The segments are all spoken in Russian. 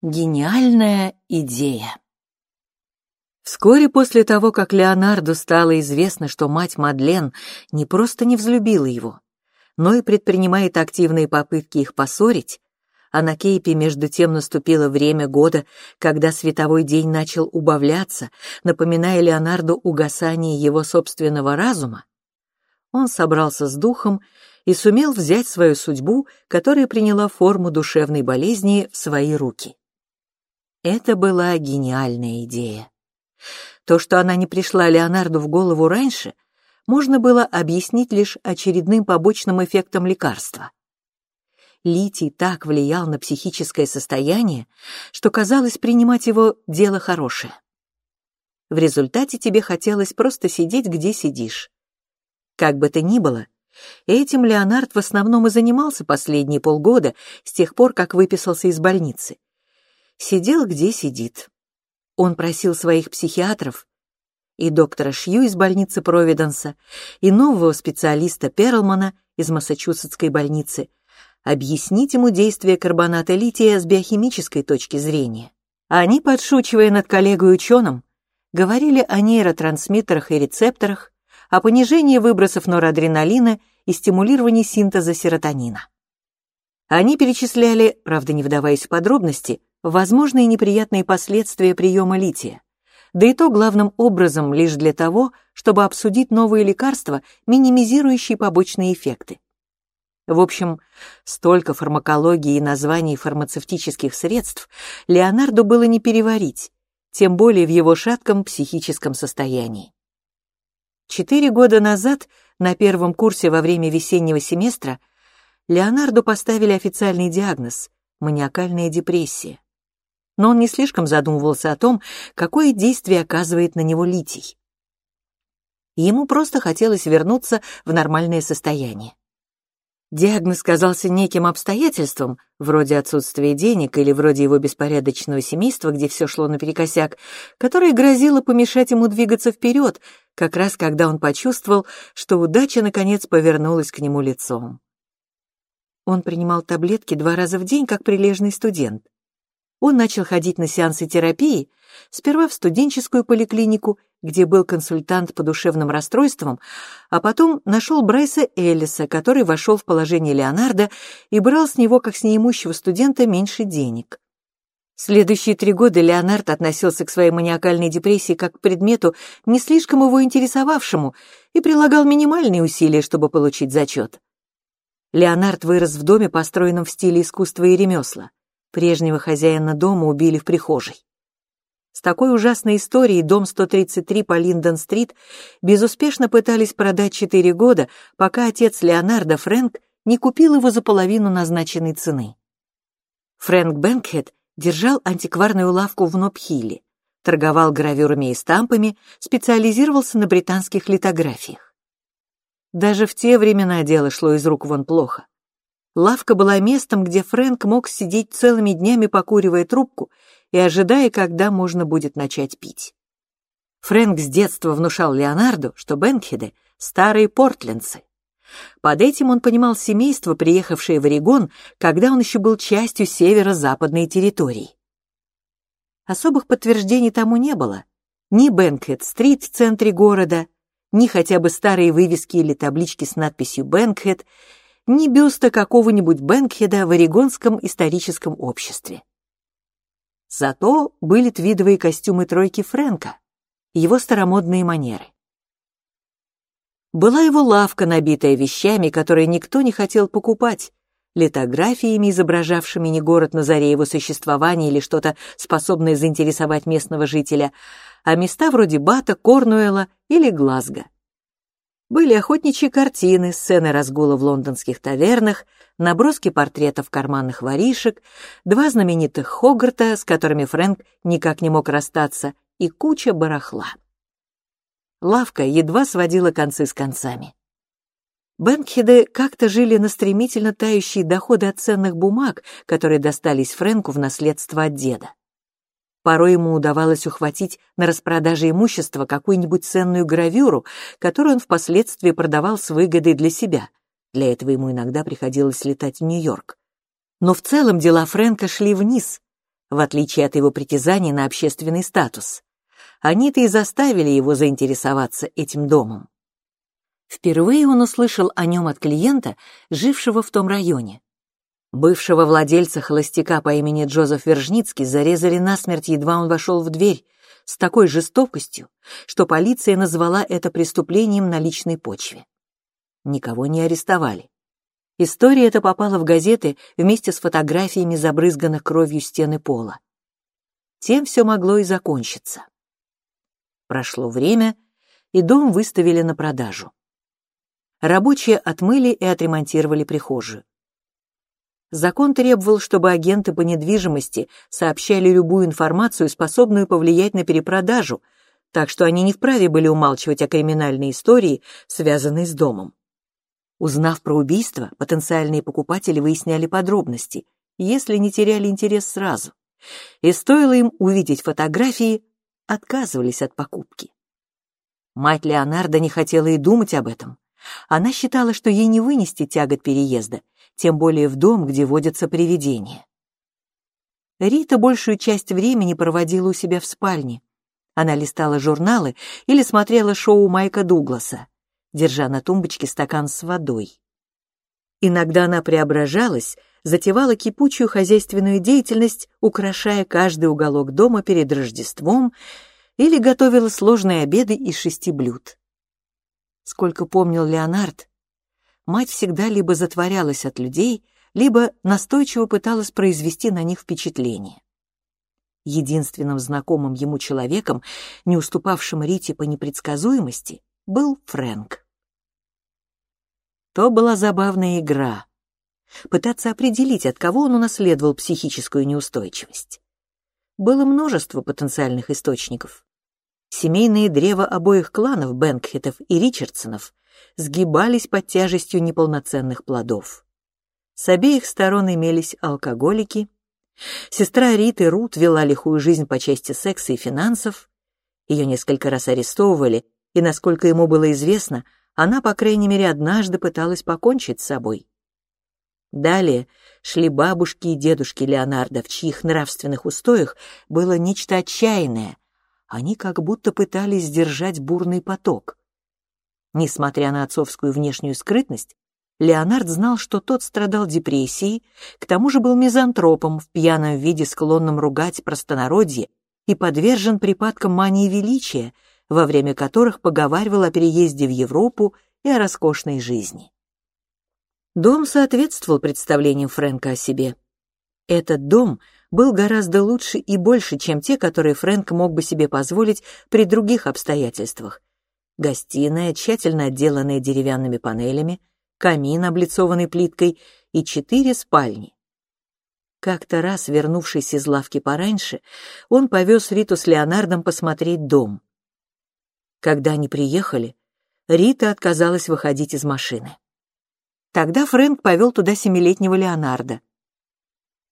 Гениальная идея. Вскоре после того, как Леонарду стало известно, что мать Мадлен не просто не взлюбила его, но и предпринимает активные попытки их поссорить, а на Кейпе между тем наступило время года, когда световой день начал убавляться, напоминая Леонарду угасание его собственного разума, он собрался с духом и сумел взять свою судьбу, которая приняла форму душевной болезни, в свои руки. Это была гениальная идея. То, что она не пришла Леонарду в голову раньше, можно было объяснить лишь очередным побочным эффектом лекарства. Литий так влиял на психическое состояние, что казалось принимать его дело хорошее. В результате тебе хотелось просто сидеть, где сидишь. Как бы то ни было, этим Леонард в основном и занимался последние полгода, с тех пор, как выписался из больницы сидел где сидит. Он просил своих психиатров и доктора Шью из больницы Провиденса, и нового специалиста Перлмана из Массачусетской больницы объяснить ему действие карбоната лития с биохимической точки зрения. Они, подшучивая над коллегой-ученым, говорили о нейротрансмиттерах и рецепторах, о понижении выбросов норадреналина и стимулировании синтеза серотонина. Они перечисляли, правда не вдаваясь в подробности, возможные неприятные последствия приема лития, да и то главным образом лишь для того, чтобы обсудить новые лекарства, минимизирующие побочные эффекты. В общем, столько фармакологии и названий фармацевтических средств Леонарду было не переварить, тем более в его шатком психическом состоянии. Четыре года назад, на первом курсе во время весеннего семестра, Леонарду поставили официальный диагноз – маниакальная депрессия но он не слишком задумывался о том, какое действие оказывает на него литий. Ему просто хотелось вернуться в нормальное состояние. Диагноз казался неким обстоятельством, вроде отсутствия денег или вроде его беспорядочного семейства, где все шло наперекосяк, которое грозило помешать ему двигаться вперед, как раз когда он почувствовал, что удача наконец повернулась к нему лицом. Он принимал таблетки два раза в день, как прилежный студент. Он начал ходить на сеансы терапии, сперва в студенческую поликлинику, где был консультант по душевным расстройствам, а потом нашел Брайса Эллиса, который вошел в положение Леонардо и брал с него, как с неимущего студента, меньше денег. Следующие три года Леонард относился к своей маниакальной депрессии как к предмету, не слишком его интересовавшему, и прилагал минимальные усилия, чтобы получить зачет. Леонард вырос в доме, построенном в стиле искусства и ремесла. Прежнего хозяина дома убили в прихожей. С такой ужасной историей дом 133 по Линдон-стрит безуспешно пытались продать четыре года, пока отец Леонардо Фрэнк не купил его за половину назначенной цены. Фрэнк Бэнкхед держал антикварную лавку в Нопхилле, торговал гравюрами и стампами, специализировался на британских литографиях. Даже в те времена дело шло из рук вон плохо. Лавка была местом, где Фрэнк мог сидеть целыми днями, покуривая трубку и ожидая, когда можно будет начать пить. Фрэнк с детства внушал Леонарду, что Бенкхеды — старые портлендцы. Под этим он понимал семейство, приехавшее в Орегон, когда он еще был частью северо-западной территории. Особых подтверждений тому не было. Ни Бенкхед-стрит в центре города, ни хотя бы старые вывески или таблички с надписью «Бенкхед», ни бюста какого-нибудь Бенкхеда в Орегонском историческом обществе. Зато были твидовые костюмы тройки Фрэнка, его старомодные манеры. Была его лавка, набитая вещами, которые никто не хотел покупать, литографиями, изображавшими не город на заре его существования или что-то, способное заинтересовать местного жителя, а места вроде Бата, Корнуэлла или Глазго. Были охотничьи картины, сцены разгула в лондонских тавернах, наброски портретов карманных воришек, два знаменитых Хогарта, с которыми Фрэнк никак не мог расстаться, и куча барахла. Лавка едва сводила концы с концами. Бэнкхеды как-то жили на стремительно тающие доходы от ценных бумаг, которые достались Фрэнку в наследство от деда. Порой ему удавалось ухватить на распродаже имущества какую-нибудь ценную гравюру, которую он впоследствии продавал с выгодой для себя. Для этого ему иногда приходилось летать в Нью-Йорк. Но в целом дела Фрэнка шли вниз. в отличие от его притязаний на общественный статус. Они-то и заставили его заинтересоваться этим домом. Впервые он услышал о нем от клиента, жившего в том районе. Бывшего владельца холостяка по имени Джозеф Вержницкий зарезали насмерть, едва он вошел в дверь, с такой жестокостью, что полиция назвала это преступлением на личной почве. Никого не арестовали. История эта попала в газеты вместе с фотографиями забрызганных кровью стены пола. Тем все могло и закончиться. Прошло время, и дом выставили на продажу. Рабочие отмыли и отремонтировали прихожую. Закон требовал, чтобы агенты по недвижимости сообщали любую информацию, способную повлиять на перепродажу, так что они не вправе были умалчивать о криминальной истории, связанной с домом. Узнав про убийство, потенциальные покупатели выясняли подробности, если не теряли интерес сразу. И стоило им увидеть фотографии, отказывались от покупки. Мать Леонардо не хотела и думать об этом. Она считала, что ей не вынести тягот переезда, тем более в дом, где водятся привидения. Рита большую часть времени проводила у себя в спальне. Она листала журналы или смотрела шоу Майка Дугласа, держа на тумбочке стакан с водой. Иногда она преображалась, затевала кипучую хозяйственную деятельность, украшая каждый уголок дома перед Рождеством или готовила сложные обеды из шести блюд. Сколько помнил Леонард, мать всегда либо затворялась от людей, либо настойчиво пыталась произвести на них впечатление. Единственным знакомым ему человеком, не уступавшим Рите по непредсказуемости, был Фрэнк. То была забавная игра — пытаться определить, от кого он унаследовал психическую неустойчивость. Было множество потенциальных источников. Семейные древа обоих кланов Бенкхетов и Ричардсонов сгибались под тяжестью неполноценных плодов. С обеих сторон имелись алкоголики. Сестра Риты Рут вела лихую жизнь по части секса и финансов. Ее несколько раз арестовывали, и, насколько ему было известно, она, по крайней мере, однажды пыталась покончить с собой. Далее шли бабушки и дедушки Леонардо, в чьих нравственных устоях было нечто отчаянное — они как будто пытались сдержать бурный поток. Несмотря на отцовскую внешнюю скрытность, Леонард знал, что тот страдал депрессией, к тому же был мизантропом в пьяном виде, склонным ругать простонародье и подвержен припадкам мании величия, во время которых поговаривал о переезде в Европу и о роскошной жизни. Дом соответствовал представлениям Фрэнка о себе. Этот дом был гораздо лучше и больше, чем те, которые Фрэнк мог бы себе позволить при других обстоятельствах. Гостиная, тщательно отделанная деревянными панелями, камин, облицованный плиткой, и четыре спальни. Как-то раз, вернувшись из лавки пораньше, он повез Риту с Леонардом посмотреть дом. Когда они приехали, Рита отказалась выходить из машины. Тогда Фрэнк повел туда семилетнего Леонарда.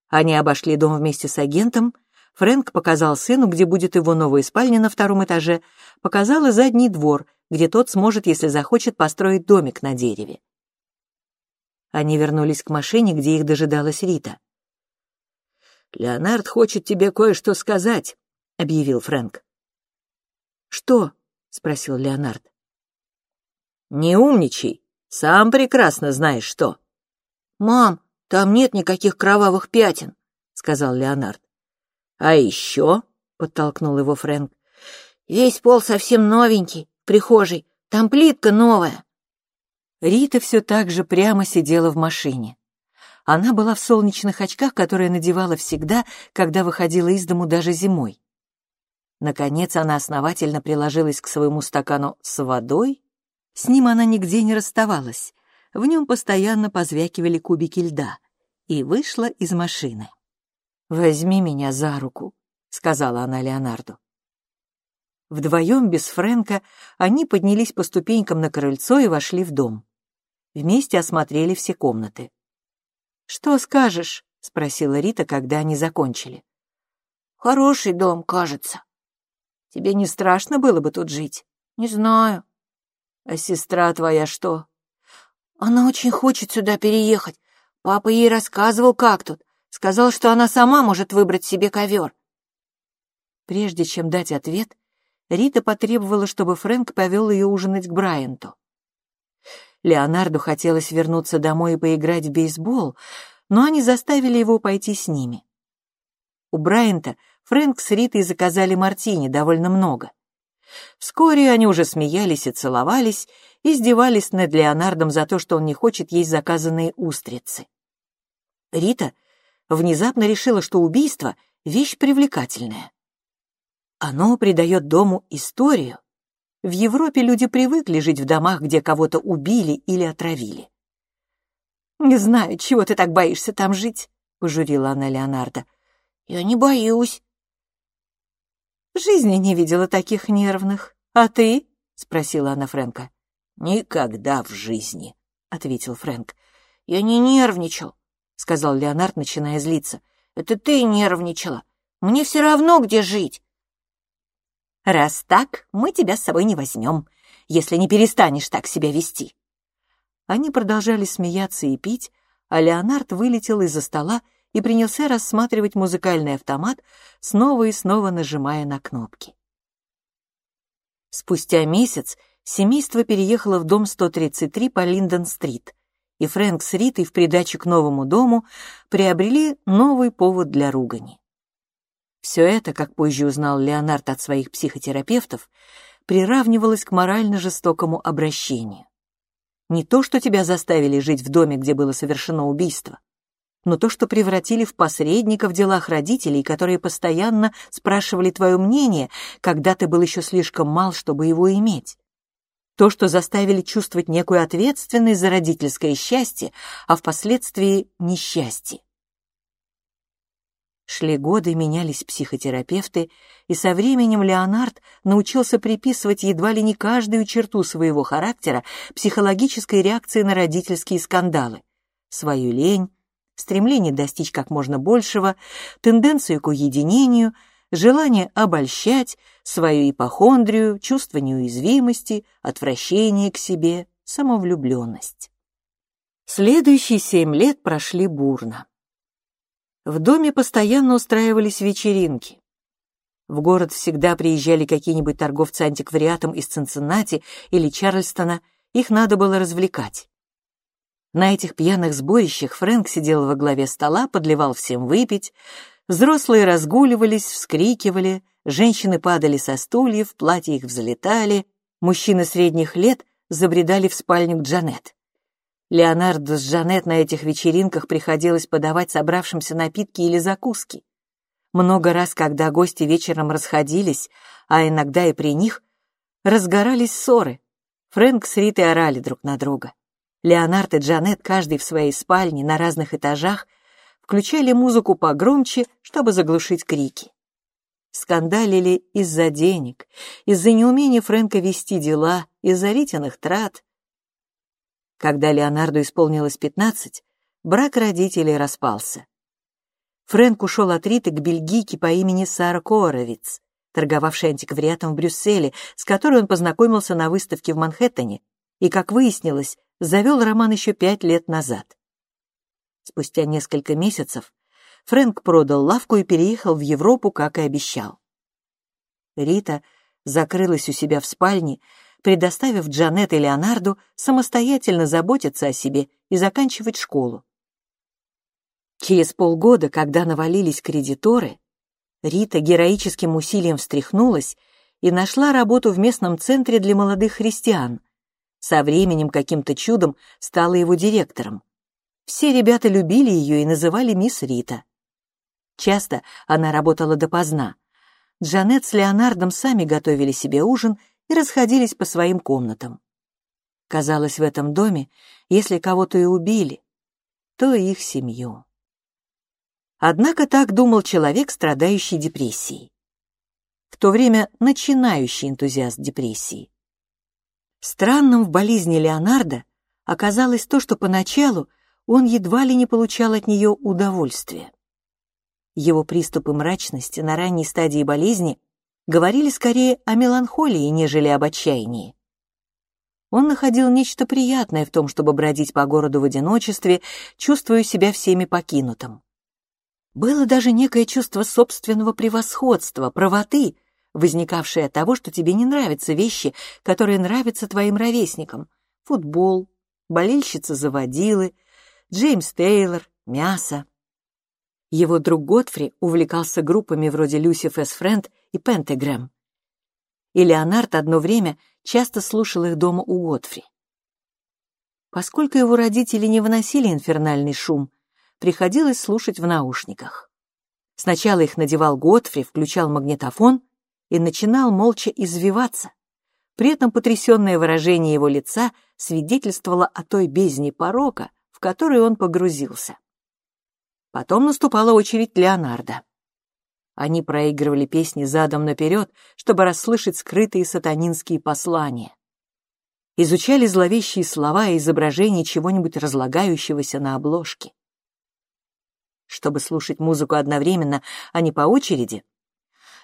Они обошли дом вместе с агентом. Фрэнк показал сыну, где будет его новая спальня на втором этаже, показал и задний двор, где тот сможет, если захочет, построить домик на дереве. Они вернулись к машине, где их дожидалась Рита. «Леонард хочет тебе кое-что сказать», — объявил Фрэнк. «Что?» — спросил Леонард. «Не умничай, сам прекрасно знаешь что». «Мам, там нет никаких кровавых пятен», — сказал Леонард. «А еще?» — подтолкнул его Фрэнк. «Весь пол совсем новенький, прихожий. Там плитка новая». Рита все так же прямо сидела в машине. Она была в солнечных очках, которые надевала всегда, когда выходила из дому даже зимой. Наконец она основательно приложилась к своему стакану с водой. С ним она нигде не расставалась в нем постоянно позвякивали кубики льда, и вышла из машины. «Возьми меня за руку», — сказала она Леонарду. Вдвоем, без Фрэнка, они поднялись по ступенькам на крыльцо и вошли в дом. Вместе осмотрели все комнаты. «Что скажешь?» — спросила Рита, когда они закончили. «Хороший дом, кажется. Тебе не страшно было бы тут жить?» «Не знаю». «А сестра твоя что?» Она очень хочет сюда переехать. Папа ей рассказывал, как тут. Сказал, что она сама может выбрать себе ковер. Прежде чем дать ответ, Рита потребовала, чтобы Фрэнк повел ее ужинать к Брайанту. Леонарду хотелось вернуться домой и поиграть в бейсбол, но они заставили его пойти с ними. У Брайанта Фрэнк с Ритой заказали мартини довольно много. Вскоре они уже смеялись и целовались, издевались над Леонардом за то, что он не хочет есть заказанные устрицы. Рита внезапно решила, что убийство — вещь привлекательная. Оно придает дому историю. В Европе люди привыкли жить в домах, где кого-то убили или отравили. «Не знаю, чего ты так боишься там жить», — пожурила она Леонардо. «Я не боюсь». «В жизни не видела таких нервных. А ты?» — спросила она Фрэнка. «Никогда в жизни», — ответил Фрэнк. «Я не нервничал», — сказал Леонард, начиная злиться. «Это ты нервничала. Мне все равно, где жить. Раз так, мы тебя с собой не возьмем, если не перестанешь так себя вести. Они продолжали смеяться и пить, а Леонард вылетел из-за стола и принялся рассматривать музыкальный автомат, снова и снова нажимая на кнопки. Спустя месяц семейство переехало в дом 133 по Линдон-стрит, и Фрэнк с Ритой в придачу к новому дому приобрели новый повод для ругани. Все это, как позже узнал Леонард от своих психотерапевтов, приравнивалось к морально жестокому обращению. Не то, что тебя заставили жить в доме, где было совершено убийство, но то, что превратили в посредника в делах родителей, которые постоянно спрашивали твое мнение, когда ты был еще слишком мал, чтобы его иметь. То, что заставили чувствовать некую ответственность за родительское счастье, а впоследствии несчастье. Шли годы, менялись психотерапевты, и со временем Леонард научился приписывать едва ли не каждую черту своего характера психологической реакции на родительские скандалы. Свою лень, стремление достичь как можно большего, тенденцию к уединению, желание обольщать, свою ипохондрию, чувство неуязвимости, отвращение к себе, самовлюбленность. Следующие семь лет прошли бурно. В доме постоянно устраивались вечеринки. В город всегда приезжали какие-нибудь торговцы антиквариатом из Цинциннати или Чарльстона, их надо было развлекать. На этих пьяных сборищах Фрэнк сидел во главе стола, подливал всем выпить, взрослые разгуливались, вскрикивали, женщины падали со стульев, платья их взлетали, мужчины средних лет забредали в спальню к Джанет. Леонардо с Жанет на этих вечеринках приходилось подавать собравшимся напитки или закуски. Много раз, когда гости вечером расходились, а иногда и при них, разгорались ссоры. Фрэнк с Ритой орали друг на друга. Леонард и Джанет, каждый в своей спальне на разных этажах, включали музыку погромче, чтобы заглушить крики. Скандалили из-за денег, из-за неумения Фрэнка вести дела, из-за Ритиных трат, когда Леонарду исполнилось пятнадцать, брак родителей распался. Фрэнк ушел от Риты к бельгийке по имени Сара Коровиц, торговавшей антиквариатом в Брюсселе, с которой он познакомился на выставке в Манхэттене и, как выяснилось, завел роман еще пять лет назад. Спустя несколько месяцев Фрэнк продал лавку и переехал в Европу, как и обещал. Рита закрылась у себя в спальне, предоставив Джанет и Леонарду самостоятельно заботиться о себе и заканчивать школу. Через полгода, когда навалились кредиторы, Рита героическим усилием встряхнулась и нашла работу в местном центре для молодых христиан. Со временем каким-то чудом стала его директором. Все ребята любили ее и называли мисс Рита. Часто она работала допоздна. Джанет с Леонардом сами готовили себе ужин и расходились по своим комнатам. Казалось, в этом доме, если кого-то и убили, то их семью. Однако так думал человек, страдающий депрессией. В то время начинающий энтузиаст депрессии. Странным в болезни Леонардо оказалось то, что поначалу он едва ли не получал от нее удовольствия. Его приступы мрачности на ранней стадии болезни говорили скорее о меланхолии, нежели об отчаянии. Он находил нечто приятное в том, чтобы бродить по городу в одиночестве, чувствуя себя всеми покинутым. Было даже некое чувство собственного превосходства, правоты, возникавшее от того, что тебе не нравятся вещи, которые нравятся твоим ровесникам. Футбол, болельщица-заводилы, Джеймс Тейлор, мясо. Его друг Готфри увлекался группами вроде Люсифес Френд и Пентегрэм. И Леонард одно время часто слушал их дома у Готфри. Поскольку его родители не выносили инфернальный шум, приходилось слушать в наушниках. Сначала их надевал Готфри, включал магнитофон и начинал молча извиваться. При этом потрясенное выражение его лица свидетельствовало о той бездне порока, в которую он погрузился. Потом наступала очередь Леонардо. Они проигрывали песни задом наперед, чтобы расслышать скрытые сатанинские послания. Изучали зловещие слова и изображения чего-нибудь разлагающегося на обложке. Чтобы слушать музыку одновременно, а не по очереди,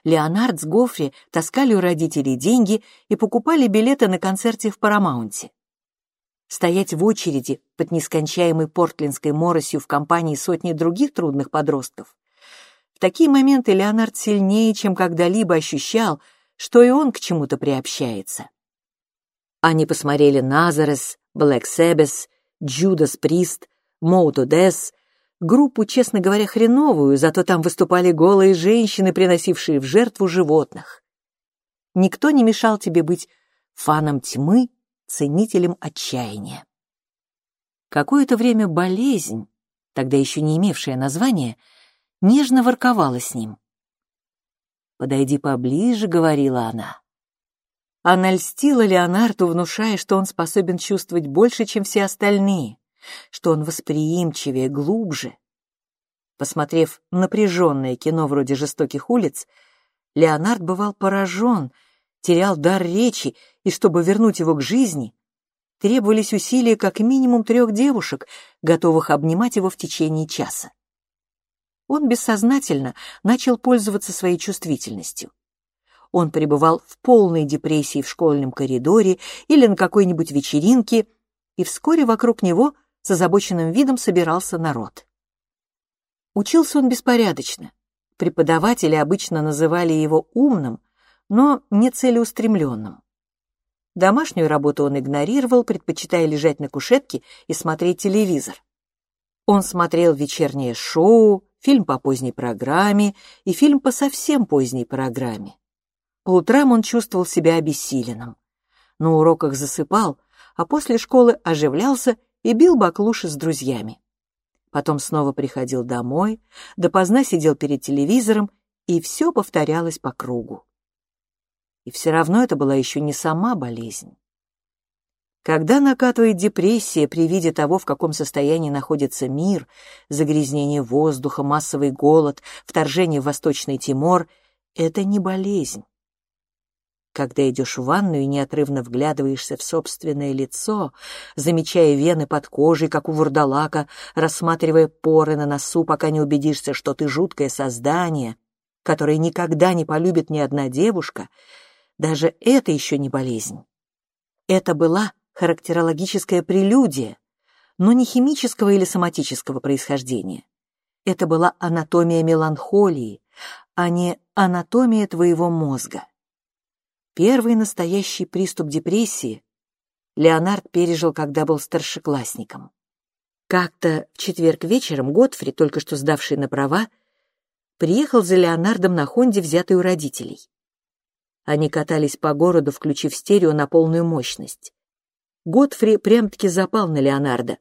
Леонард с Гофри таскали у родителей деньги и покупали билеты на концерте в Парамаунте. Стоять в очереди под нескончаемой портлинской моросью в компании сотни других трудных подростков. В такие моменты Леонард сильнее, чем когда-либо ощущал, что и он к чему-то приобщается. Они посмотрели Назарес, Блэк Себес, Джудас Прист, Моуту Дес группу, честно говоря, хреновую, зато там выступали голые женщины, приносившие в жертву животных. Никто не мешал тебе быть фаном тьмы, ценителем отчаяния. Какое-то время болезнь, тогда еще не имевшая названия, нежно ворковала с ним. «Подойди поближе», — говорила она. Она льстила Леонарду, внушая, что он способен чувствовать больше, чем все остальные что он восприимчивее, глубже. Посмотрев напряженное кино вроде «Жестоких улиц», Леонард бывал поражен, терял дар речи, и чтобы вернуть его к жизни, требовались усилия как минимум трех девушек, готовых обнимать его в течение часа. Он бессознательно начал пользоваться своей чувствительностью. Он пребывал в полной депрессии в школьном коридоре или на какой-нибудь вечеринке, и вскоре вокруг него с озабоченным видом собирался народ. Учился он беспорядочно. Преподаватели обычно называли его умным, но не целеустремленным. Домашнюю работу он игнорировал, предпочитая лежать на кушетке и смотреть телевизор. Он смотрел вечернее шоу, фильм по поздней программе и фильм по совсем поздней программе. По утрам он чувствовал себя обессиленным. На уроках засыпал, а после школы оживлялся и бил баклуши с друзьями. Потом снова приходил домой, допоздна сидел перед телевизором, и все повторялось по кругу. И все равно это была еще не сама болезнь. Когда накатывает депрессия при виде того, в каком состоянии находится мир, загрязнение воздуха, массовый голод, вторжение в Восточный Тимор, это не болезнь. Когда идешь в ванную и неотрывно вглядываешься в собственное лицо, замечая вены под кожей, как у вурдалака, рассматривая поры на носу, пока не убедишься, что ты жуткое создание, которое никогда не полюбит ни одна девушка, даже это еще не болезнь. Это была характерологическая прелюдия, но не химического или соматического происхождения. Это была анатомия меланхолии, а не анатомия твоего мозга. Первый настоящий приступ депрессии Леонард пережил, когда был старшеклассником. Как-то в четверг вечером Готфри, только что сдавший на права, приехал за Леонардом на Хонде, взятой у родителей. Они катались по городу, включив стерео на полную мощность. Готфри прям-таки запал на Леонарда.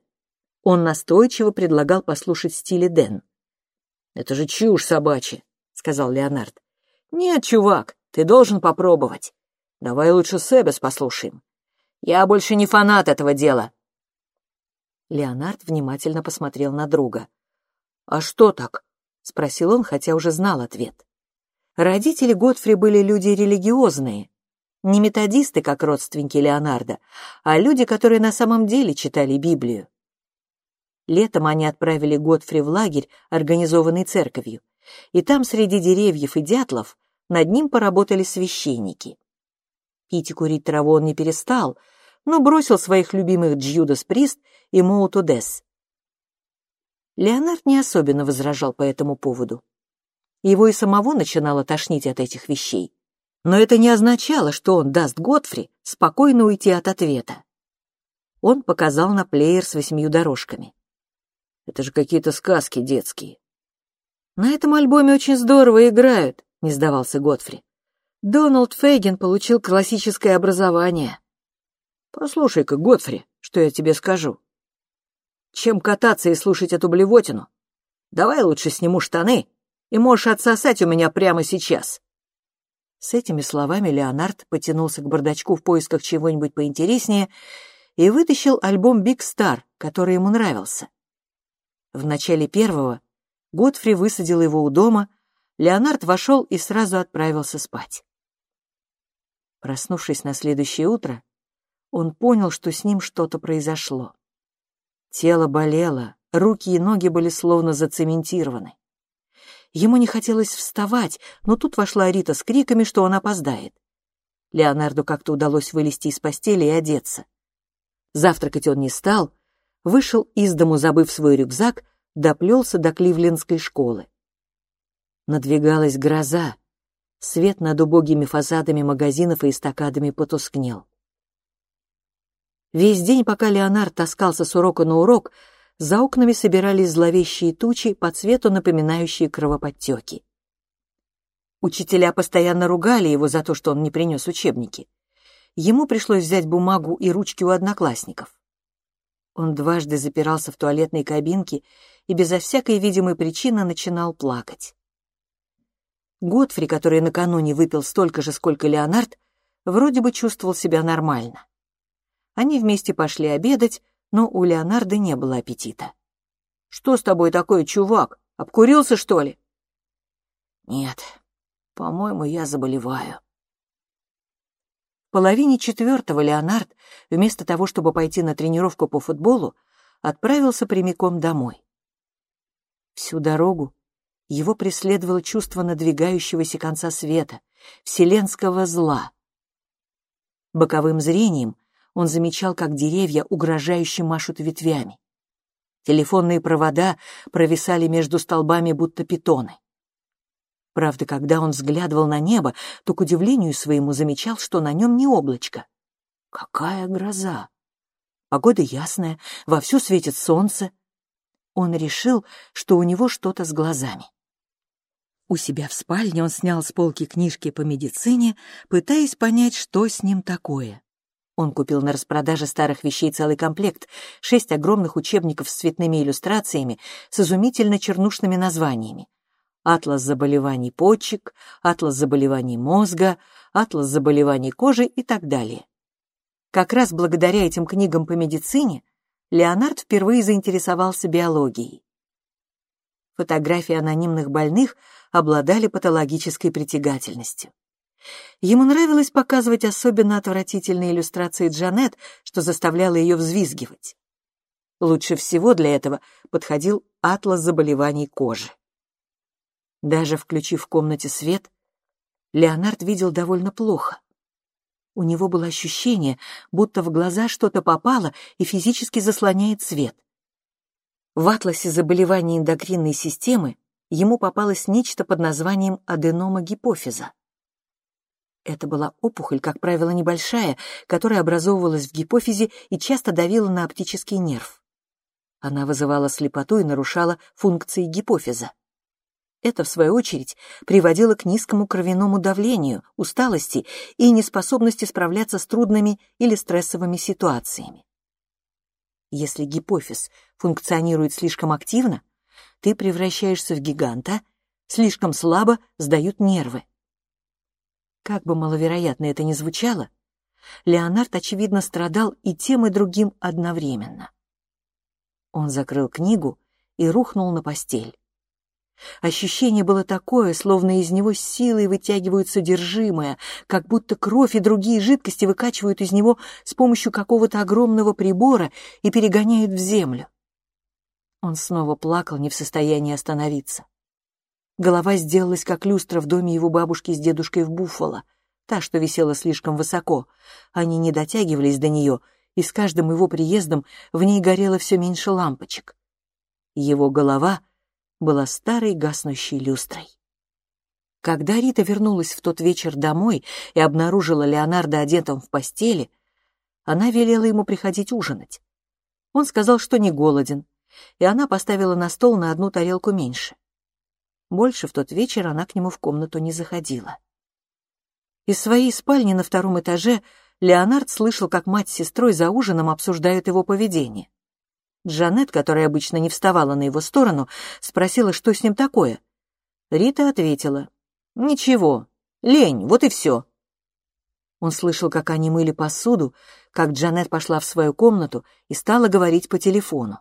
Он настойчиво предлагал послушать стиле Дэн. «Это же чушь собачья», — сказал Леонард. «Нет, чувак, ты должен попробовать. Давай лучше Себес послушаем. Я больше не фанат этого дела. Леонард внимательно посмотрел на друга. «А что так?» — спросил он, хотя уже знал ответ. Родители Готфри были люди религиозные, не методисты, как родственники Леонарда, а люди, которые на самом деле читали Библию. Летом они отправили Готфри в лагерь, организованный церковью, и там среди деревьев и дятлов над ним поработали священники. Пить и курить траву он не перестал, но бросил своих любимых Джудас Прист и Моуту Дес. Леонард не особенно возражал по этому поводу. Его и самого начинало тошнить от этих вещей. Но это не означало, что он даст Готфри спокойно уйти от ответа. Он показал на плеер с восьмью дорожками. Это же какие-то сказки детские. На этом альбоме очень здорово играют, не сдавался Готфри. Дональд Фейген получил классическое образование. Послушай-ка, Готфри, что я тебе скажу. Чем кататься и слушать эту блевотину? Давай лучше сниму штаны, и можешь отсосать у меня прямо сейчас. С этими словами Леонард потянулся к бардачку в поисках чего-нибудь поинтереснее и вытащил альбом «Биг Стар», который ему нравился. В начале первого Готфри высадил его у дома, Леонард вошел и сразу отправился спать. Проснувшись на следующее утро, он понял, что с ним что-то произошло. Тело болело, руки и ноги были словно зацементированы. Ему не хотелось вставать, но тут вошла Рита с криками, что он опоздает. Леонарду как-то удалось вылезти из постели и одеться. Завтракать он не стал, вышел из дому, забыв свой рюкзак, доплелся до Кливлендской школы. Надвигалась гроза, свет над убогими фасадами магазинов и эстакадами потускнел. Весь день, пока Леонард таскался с урока на урок, за окнами собирались зловещие тучи, по цвету напоминающие кровоподтеки. Учителя постоянно ругали его за то, что он не принес учебники. Ему пришлось взять бумагу и ручки у одноклассников. Он дважды запирался в туалетной кабинке и безо всякой видимой причины начинал плакать. Готфри, который накануне выпил столько же, сколько Леонард, вроде бы чувствовал себя нормально. Они вместе пошли обедать, но у Леонардо не было аппетита. «Что с тобой такое, чувак? Обкурился, что ли?» «Нет, по-моему, я заболеваю». В половине четвертого Леонард, вместо того, чтобы пойти на тренировку по футболу, отправился прямиком домой. Всю дорогу его преследовало чувство надвигающегося конца света, вселенского зла. Боковым зрением он замечал, как деревья угрожающе машут ветвями. Телефонные провода провисали между столбами, будто питоны. Правда, когда он взглядывал на небо, то, к удивлению своему, замечал, что на нем не облачко. Какая гроза! Погода ясная, вовсю светит солнце. Он решил, что у него что-то с глазами. У себя в спальне он снял с полки книжки по медицине, пытаясь понять, что с ним такое. Он купил на распродаже старых вещей целый комплект, шесть огромных учебников с цветными иллюстрациями, с изумительно чернушными названиями. «Атлас заболеваний почек», «Атлас заболеваний мозга», «Атлас заболеваний кожи» и так далее. Как раз благодаря этим книгам по медицине Леонард впервые заинтересовался биологией. Фотографии анонимных больных обладали патологической притягательностью. Ему нравилось показывать особенно отвратительные иллюстрации Джанет, что заставляло ее взвизгивать. Лучше всего для этого подходил атлас заболеваний кожи. Даже включив в комнате свет, Леонард видел довольно плохо. У него было ощущение, будто в глаза что-то попало и физически заслоняет свет. В атласе заболеваний эндокринной системы ему попалось нечто под названием аденома гипофиза. Это была опухоль, как правило, небольшая, которая образовывалась в гипофизе и часто давила на оптический нерв. Она вызывала слепоту и нарушала функции гипофиза. Это, в свою очередь, приводило к низкому кровяному давлению, усталости и неспособности справляться с трудными или стрессовыми ситуациями. Если гипофиз функционирует слишком активно, ты превращаешься в гиганта, слишком слабо сдают нервы. Как бы маловероятно это ни звучало, Леонард, очевидно, страдал и тем, и другим одновременно. Он закрыл книгу и рухнул на постель. Ощущение было такое, словно из него силой вытягивают содержимое, как будто кровь и другие жидкости выкачивают из него с помощью какого-то огромного прибора и перегоняют в землю. Он снова плакал, не в состоянии остановиться. Голова сделалась как люстра в доме его бабушки с дедушкой в Буффало, та, что висела слишком высоко. Они не дотягивались до нее, и с каждым его приездом в ней горело все меньше лампочек. Его голова была старой гаснущей люстрой. Когда Рита вернулась в тот вечер домой и обнаружила Леонардо одетым в постели, она велела ему приходить ужинать. Он сказал, что не голоден, и она поставила на стол на одну тарелку меньше. Больше в тот вечер она к нему в комнату не заходила. Из своей спальни на втором этаже Леонард слышал, как мать с сестрой за ужином обсуждают его поведение. Джанет, которая обычно не вставала на его сторону, спросила, что с ним такое. Рита ответила, «Ничего, лень, вот и все». Он слышал, как они мыли посуду, как Джанет пошла в свою комнату и стала говорить по телефону.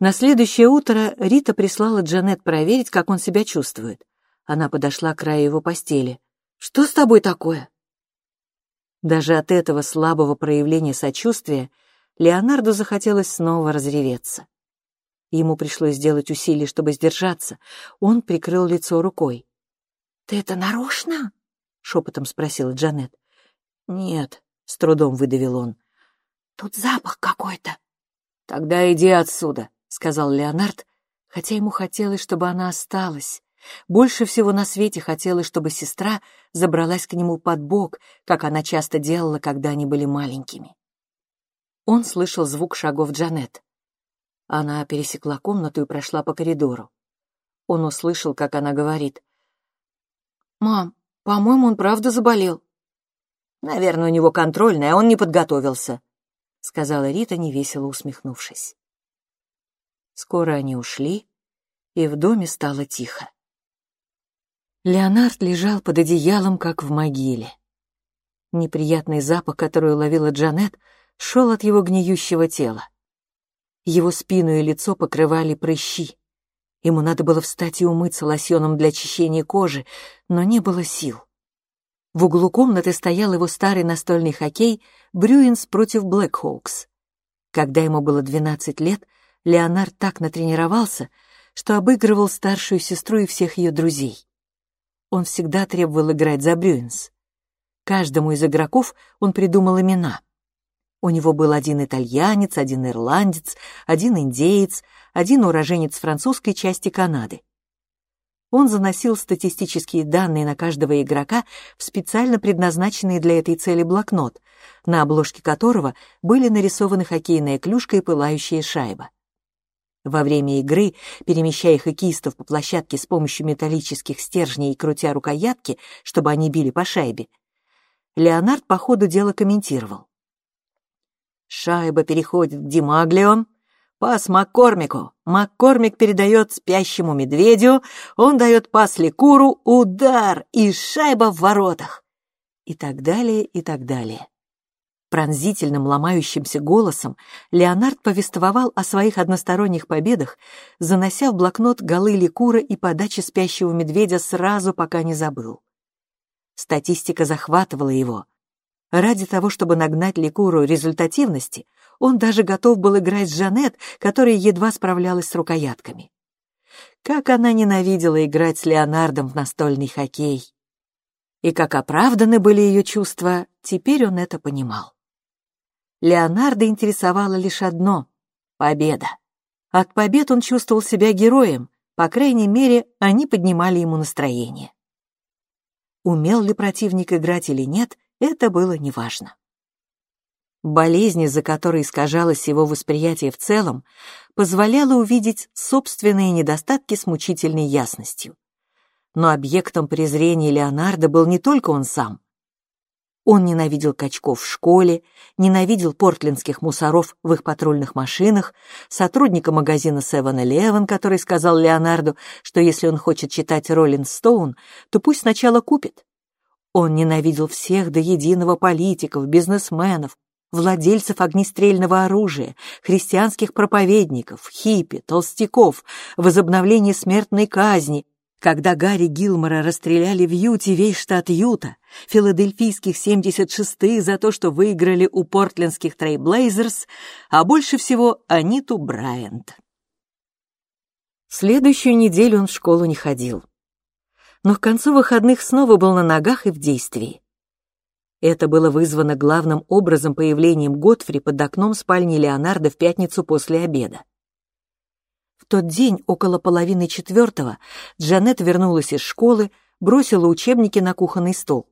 На следующее утро Рита прислала Джанет проверить, как он себя чувствует. Она подошла к краю его постели. «Что с тобой такое?» Даже от этого слабого проявления сочувствия Леонарду захотелось снова разреветься. Ему пришлось сделать усилие, чтобы сдержаться. Он прикрыл лицо рукой. «Ты это нарочно?» — шепотом спросила Джанет. «Нет», — с трудом выдавил он. «Тут запах какой-то». «Тогда иди отсюда», — сказал Леонард, хотя ему хотелось, чтобы она осталась. Больше всего на свете хотелось, чтобы сестра забралась к нему под бок, как она часто делала, когда они были маленькими. Он слышал звук шагов Джанет. Она пересекла комнату и прошла по коридору. Он услышал, как она говорит. «Мам, по-моему, он правда заболел». «Наверное, у него контрольная, а он не подготовился», — сказала Рита, невесело усмехнувшись. Скоро они ушли, и в доме стало тихо. Леонард лежал под одеялом, как в могиле. Неприятный запах, который уловила Джанет, шел от его гниющего тела. Его спину и лицо покрывали прыщи. Ему надо было встать и умыться лосьоном для очищения кожи, но не было сил. В углу комнаты стоял его старый настольный хоккей «Брюинс против Блэкхоукс». Когда ему было 12 лет, Леонард так натренировался, что обыгрывал старшую сестру и всех ее друзей. Он всегда требовал играть за Брюинс. Каждому из игроков он придумал имена. У него был один итальянец, один ирландец, один индеец, один уроженец французской части Канады. Он заносил статистические данные на каждого игрока в специально предназначенный для этой цели блокнот, на обложке которого были нарисованы хоккейная клюшка и пылающая шайба. Во время игры, перемещая хоккеистов по площадке с помощью металлических стержней и крутя рукоятки, чтобы они били по шайбе, Леонард по ходу дела комментировал. Шайба переходит к Димаглио, пас Маккормику. Маккормик передает спящему медведю, он дает пас Ликуру, удар и шайба в воротах. И так далее, и так далее. Пронзительным ломающимся голосом Леонард повествовал о своих односторонних победах, занося в блокнот голы Ликура и подачи спящего медведя сразу, пока не забыл. Статистика захватывала его. Ради того, чтобы нагнать Ликуру результативности, он даже готов был играть с Жанет, которая едва справлялась с рукоятками. Как она ненавидела играть с Леонардом в настольный хоккей. И как оправданы были ее чувства, теперь он это понимал. Леонардо интересовало лишь одно — победа. От побед он чувствовал себя героем, по крайней мере, они поднимали ему настроение. Умел ли противник играть или нет, это было неважно. Болезнь, из-за которой искажалось его восприятие в целом, позволяла увидеть собственные недостатки с мучительной ясностью. Но объектом презрения Леонардо был не только он сам. Он ненавидел качков в школе, ненавидел портлендских мусоров в их патрульных машинах, сотрудника магазина 7-Eleven, который сказал Леонарду, что если он хочет читать «Роллинг Стоун», то пусть сначала купит. Он ненавидел всех до единого политиков, бизнесменов, владельцев огнестрельного оружия, христианских проповедников, хиппи, толстяков, возобновление смертной казни, когда Гарри Гилмора расстреляли в Юте весь штат Юта, филадельфийских 76-х за то, что выиграли у портлендских Трейблейзерс, а больше всего Аниту Брайант. Следующую неделю он в школу не ходил. Но к концу выходных снова был на ногах и в действии. Это было вызвано главным образом появлением Готфри под окном спальни Леонардо в пятницу после обеда тот день, около половины четвертого, Джанет вернулась из школы, бросила учебники на кухонный стол.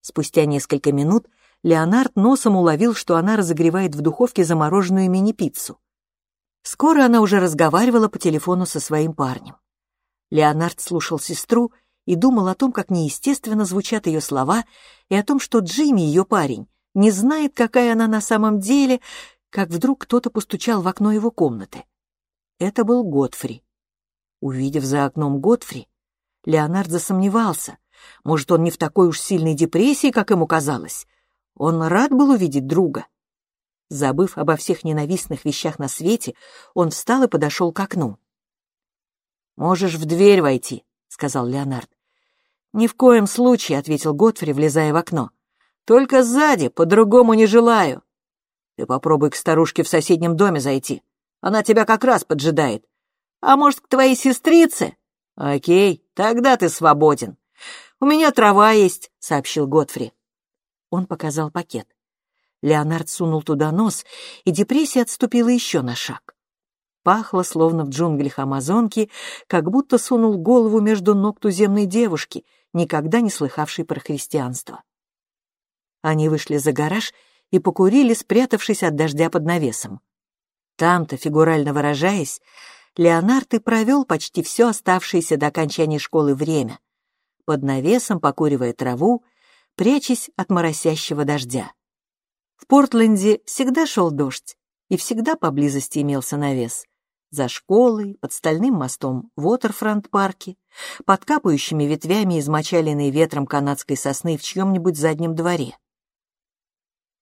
Спустя несколько минут Леонард носом уловил, что она разогревает в духовке замороженную мини-пиццу. Скоро она уже разговаривала по телефону со своим парнем. Леонард слушал сестру и думал о том, как неестественно звучат ее слова, и о том, что Джимми, ее парень, не знает, какая она на самом деле, как вдруг кто-то постучал в окно его комнаты. Это был Готфри. Увидев за окном Готфри, Леонард засомневался. Может, он не в такой уж сильной депрессии, как ему казалось. Он рад был увидеть друга. Забыв обо всех ненавистных вещах на свете, он встал и подошел к окну. «Можешь в дверь войти», — сказал Леонард. «Ни в коем случае», — ответил Готфри, влезая в окно. «Только сзади, по-другому не желаю. Ты попробуй к старушке в соседнем доме зайти. Она тебя как раз поджидает. А может, к твоей сестрице? Окей, тогда ты свободен. У меня трава есть, сообщил Готфри. Он показал пакет. Леонард сунул туда нос, и депрессия отступила еще на шаг. Пахло, словно в джунглях Амазонки, как будто сунул голову между ног туземной девушки, никогда не слыхавшей про христианство. Они вышли за гараж и покурили, спрятавшись от дождя под навесом. Там-то, фигурально выражаясь, Леонард и провел почти все оставшееся до окончания школы время, под навесом покуривая траву, прячась от моросящего дождя. В Портленде всегда шел дождь, и всегда поблизости имелся навес. За школой, под стальным мостом в Уотерфронт-парке, под капающими ветвями измочаленной ветром канадской сосны в чьем-нибудь заднем дворе.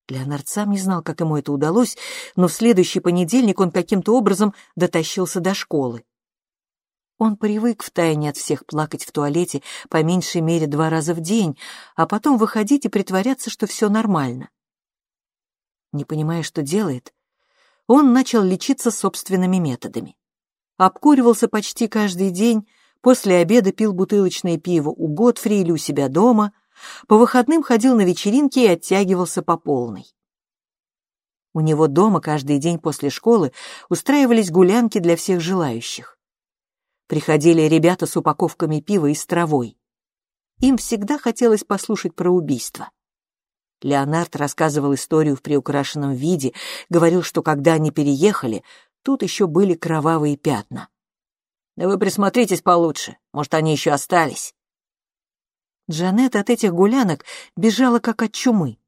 Леонард сам не знал, как ему это удалось, но в следующий понедельник он каким-то образом дотащился до школы. Он привык втайне от всех плакать в туалете по меньшей мере два раза в день, а потом выходить и притворяться, что все нормально. Не понимая, что делает, он начал лечиться собственными методами. Обкуривался почти каждый день, после обеда пил бутылочное пиво у Готфри или у себя дома — по выходным ходил на вечеринки и оттягивался по полной. У него дома каждый день после школы устраивались гулянки для всех желающих. Приходили ребята с упаковками пива и с травой. Им всегда хотелось послушать про убийство. Леонард рассказывал историю в приукрашенном виде, говорил, что когда они переехали, тут еще были кровавые пятна. «Да вы присмотритесь получше, может, они еще остались». Джанет от этих гулянок бежала как от чумы.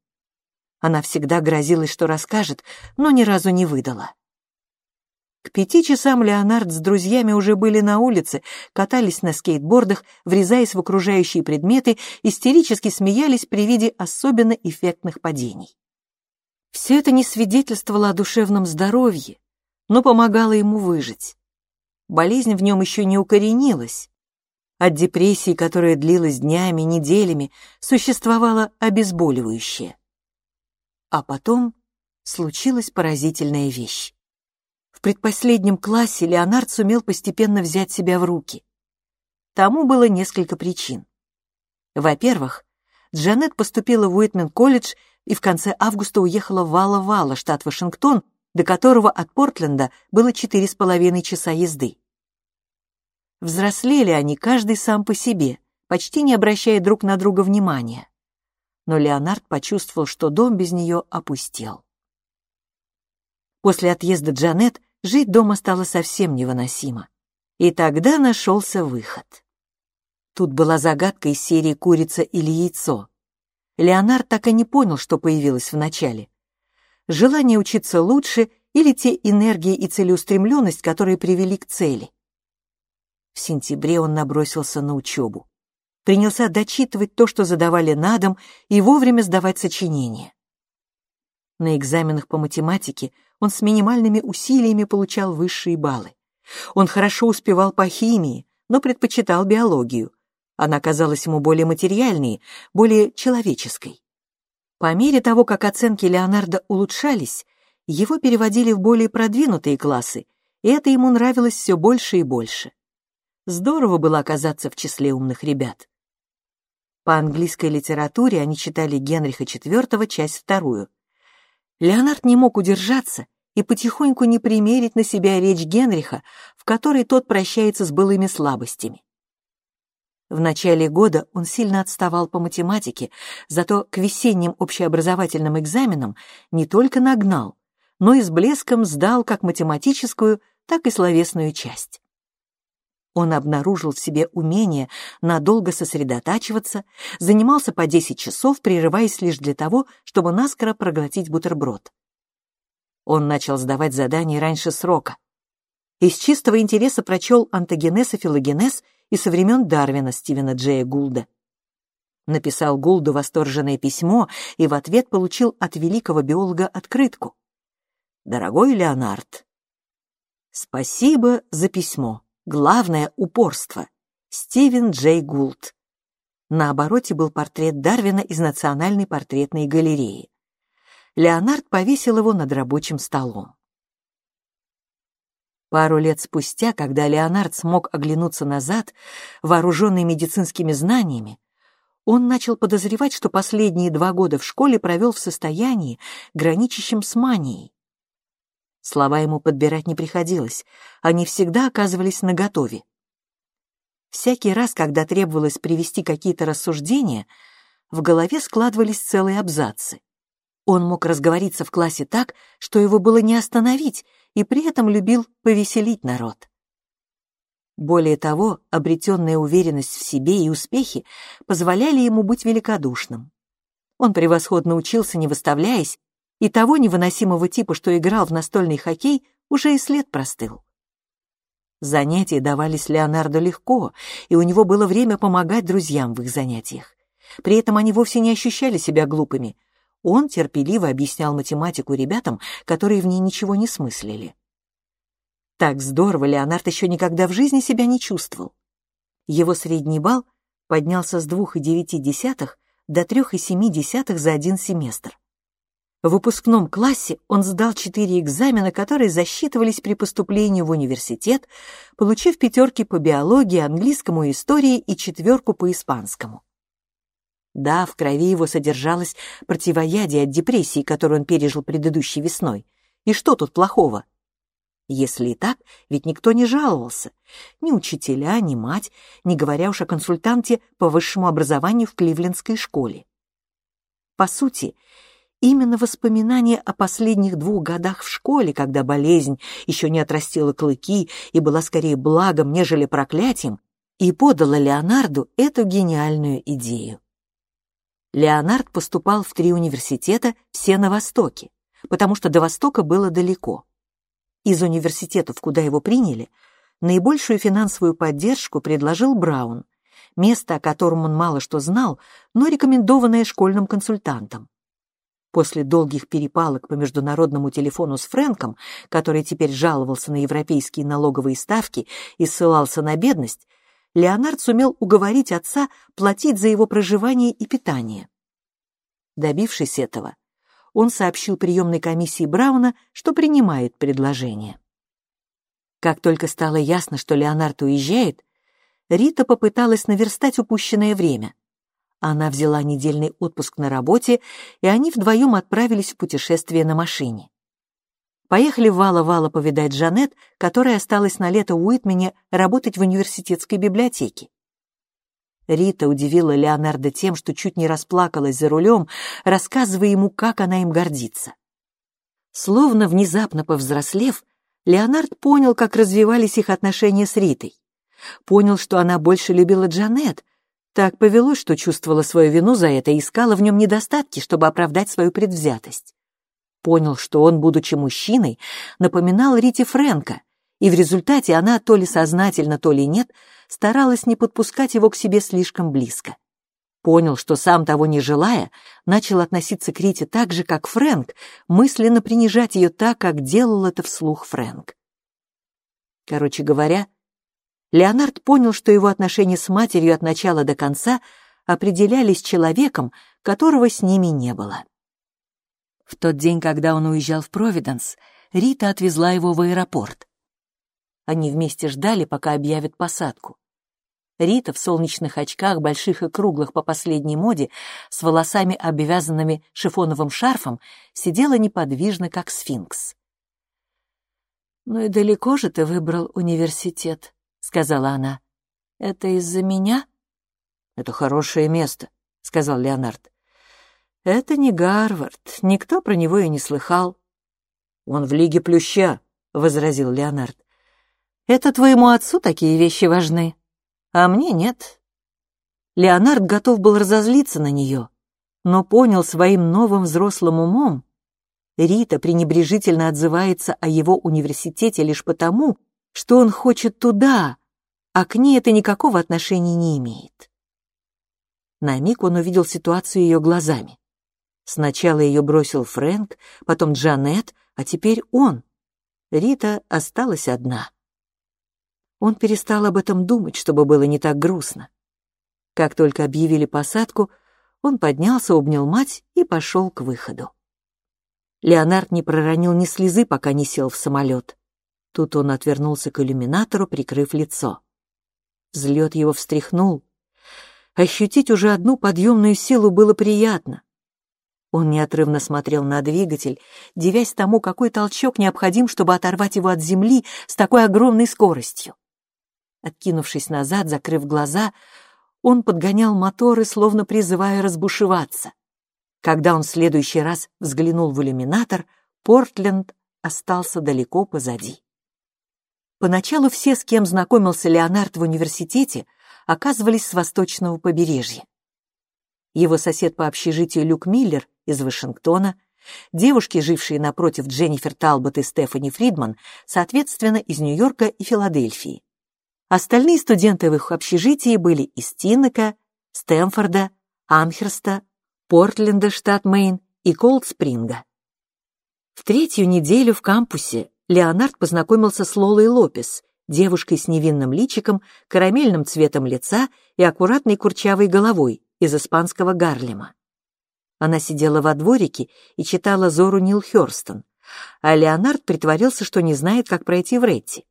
Она всегда грозилась, что расскажет, но ни разу не выдала. К пяти часам Леонард с друзьями уже были на улице, катались на скейтбордах, врезаясь в окружающие предметы, истерически смеялись при виде особенно эффектных падений. Все это не свидетельствовало о душевном здоровье, но помогало ему выжить. Болезнь в нем еще не укоренилась, от депрессии, которая длилась днями, неделями, существовало обезболивающее. А потом случилась поразительная вещь. В предпоследнем классе Леонард сумел постепенно взять себя в руки. Тому было несколько причин. Во-первых, Джанет поступила в Уитмен-колледж и в конце августа уехала в Вала-Вала, штат Вашингтон, до которого от Портленда было четыре с половиной часа езды. Взрослели они каждый сам по себе, почти не обращая друг на друга внимания. Но Леонард почувствовал, что дом без нее опустел. После отъезда Джанет жить дома стало совсем невыносимо. И тогда нашелся выход. Тут была загадка из серии «Курица или яйцо». Леонард так и не понял, что появилось в начале. Желание учиться лучше или те энергии и целеустремленность, которые привели к цели. В сентябре он набросился на учебу. Принялся дочитывать то, что задавали на дом, и вовремя сдавать сочинения. На экзаменах по математике он с минимальными усилиями получал высшие баллы. Он хорошо успевал по химии, но предпочитал биологию. Она казалась ему более материальной, более человеческой. По мере того, как оценки Леонардо улучшались, его переводили в более продвинутые классы, и это ему нравилось все больше и больше. Здорово было оказаться в числе умных ребят. По английской литературе они читали Генриха IV, часть вторую. Леонард не мог удержаться и потихоньку не примерить на себя речь Генриха, в которой тот прощается с былыми слабостями. В начале года он сильно отставал по математике, зато к весенним общеобразовательным экзаменам не только нагнал, но и с блеском сдал как математическую, так и словесную часть. Он обнаружил в себе умение надолго сосредотачиваться, занимался по 10 часов, прерываясь лишь для того, чтобы наскоро проглотить бутерброд. Он начал сдавать задания раньше срока. Из чистого интереса прочел антогенез и филогенез и со времен Дарвина Стивена Джея Гулда. Написал Гулду восторженное письмо и в ответ получил от великого биолога открытку. «Дорогой Леонард, спасибо за письмо. Главное — упорство. Стивен Джей Гулд». На обороте был портрет Дарвина из Национальной портретной галереи. Леонард повесил его над рабочим столом. Пару лет спустя, когда Леонард смог оглянуться назад, вооруженный медицинскими знаниями, он начал подозревать, что последние два года в школе провел в состоянии, граничащем с манией. Слова ему подбирать не приходилось, они всегда оказывались наготове. Всякий раз, когда требовалось привести какие-то рассуждения, в голове складывались целые абзацы. Он мог разговориться в классе так, что его было не остановить, и при этом любил повеселить народ. Более того, обретенная уверенность в себе и успехи позволяли ему быть великодушным. Он превосходно учился, не выставляясь, и того невыносимого типа, что играл в настольный хоккей, уже и след простыл. Занятия давались Леонардо легко, и у него было время помогать друзьям в их занятиях. При этом они вовсе не ощущали себя глупыми — он терпеливо объяснял математику ребятам, которые в ней ничего не смыслили. Так здорово Леонард еще никогда в жизни себя не чувствовал. Его средний балл поднялся с 2,9 до 3,7 за один семестр. В выпускном классе он сдал четыре экзамена, которые засчитывались при поступлении в университет, получив пятерки по биологии, английскому истории и четверку по испанскому. Да, в крови его содержалось противоядие от депрессии, которую он пережил предыдущей весной. И что тут плохого? Если и так, ведь никто не жаловался. Ни учителя, ни мать, не говоря уж о консультанте по высшему образованию в Кливлендской школе. По сути, именно воспоминания о последних двух годах в школе, когда болезнь еще не отрастила клыки и была скорее благом, нежели проклятием, и подала Леонарду эту гениальную идею. Леонард поступал в три университета, все на Востоке, потому что до Востока было далеко. Из университетов, куда его приняли, наибольшую финансовую поддержку предложил Браун, место, о котором он мало что знал, но рекомендованное школьным консультантом. После долгих перепалок по международному телефону с Фрэнком, который теперь жаловался на европейские налоговые ставки и ссылался на бедность, Леонард сумел уговорить отца платить за его проживание и питание. Добившись этого, он сообщил приемной комиссии Брауна, что принимает предложение. Как только стало ясно, что Леонард уезжает, Рита попыталась наверстать упущенное время. Она взяла недельный отпуск на работе, и они вдвоем отправились в путешествие на машине. Поехали Вала-Вала повидать Жанет, которая осталась на лето в Уитмене работать в университетской библиотеке. Рита удивила Леонардо тем, что чуть не расплакалась за рулем, рассказывая ему, как она им гордится. Словно внезапно повзрослев, Леонард понял, как развивались их отношения с Ритой. Понял, что она больше любила Джанет. Так повелось, что чувствовала свою вину за это и искала в нем недостатки, чтобы оправдать свою предвзятость понял, что он, будучи мужчиной, напоминал Рите Фрэнка, и в результате она, то ли сознательно, то ли нет, старалась не подпускать его к себе слишком близко. Понял, что сам того не желая, начал относиться к Рите так же, как Фрэнк, мысленно принижать ее так, как делал это вслух Фрэнк. Короче говоря, Леонард понял, что его отношения с матерью от начала до конца определялись человеком, которого с ними не было. В тот день, когда он уезжал в Провиденс, Рита отвезла его в аэропорт. Они вместе ждали, пока объявят посадку. Рита в солнечных очках, больших и круглых по последней моде, с волосами, обвязанными шифоновым шарфом, сидела неподвижно, как сфинкс. «Ну и далеко же ты выбрал университет», — сказала она. «Это из-за меня?» «Это хорошее место», — сказал Леонард. «Это не Гарвард, никто про него и не слыхал». «Он в Лиге Плюща», — возразил Леонард. «Это твоему отцу такие вещи важны, а мне нет». Леонард готов был разозлиться на нее, но понял своим новым взрослым умом, Рита пренебрежительно отзывается о его университете лишь потому, что он хочет туда, а к ней это никакого отношения не имеет. На миг он увидел ситуацию ее глазами. Сначала ее бросил Фрэнк, потом Джанет, а теперь он. Рита осталась одна. Он перестал об этом думать, чтобы было не так грустно. Как только объявили посадку, он поднялся, обнял мать и пошел к выходу. Леонард не проронил ни слезы, пока не сел в самолет. Тут он отвернулся к иллюминатору, прикрыв лицо. Взлет его встряхнул. Ощутить уже одну подъемную силу было приятно. Он неотрывно смотрел на двигатель, девясь тому, какой толчок необходим, чтобы оторвать его от земли с такой огромной скоростью. Откинувшись назад, закрыв глаза, он подгонял моторы, словно призывая разбушеваться. Когда он в следующий раз взглянул в иллюминатор, Портленд остался далеко позади. Поначалу все, с кем знакомился Леонард в университете, оказывались с восточного побережья. Его сосед по общежитию Люк Миллер из Вашингтона, девушки, жившие напротив Дженнифер Талбот и Стефани Фридман, соответственно, из Нью-Йорка и Филадельфии. Остальные студенты в их общежитии были из Тиннека, Стэнфорда, Амхерста, Портленда, штат Мэйн, и Колд-Спринга. В третью неделю в кампусе Леонард познакомился с Лолой Лопес, девушкой с невинным личиком, карамельным цветом лица и аккуратной курчавой головой из испанского Гарлема. Она сидела во дворике и читала Зору Нил Хёрстон, а Леонард притворился, что не знает, как пройти в Ретти.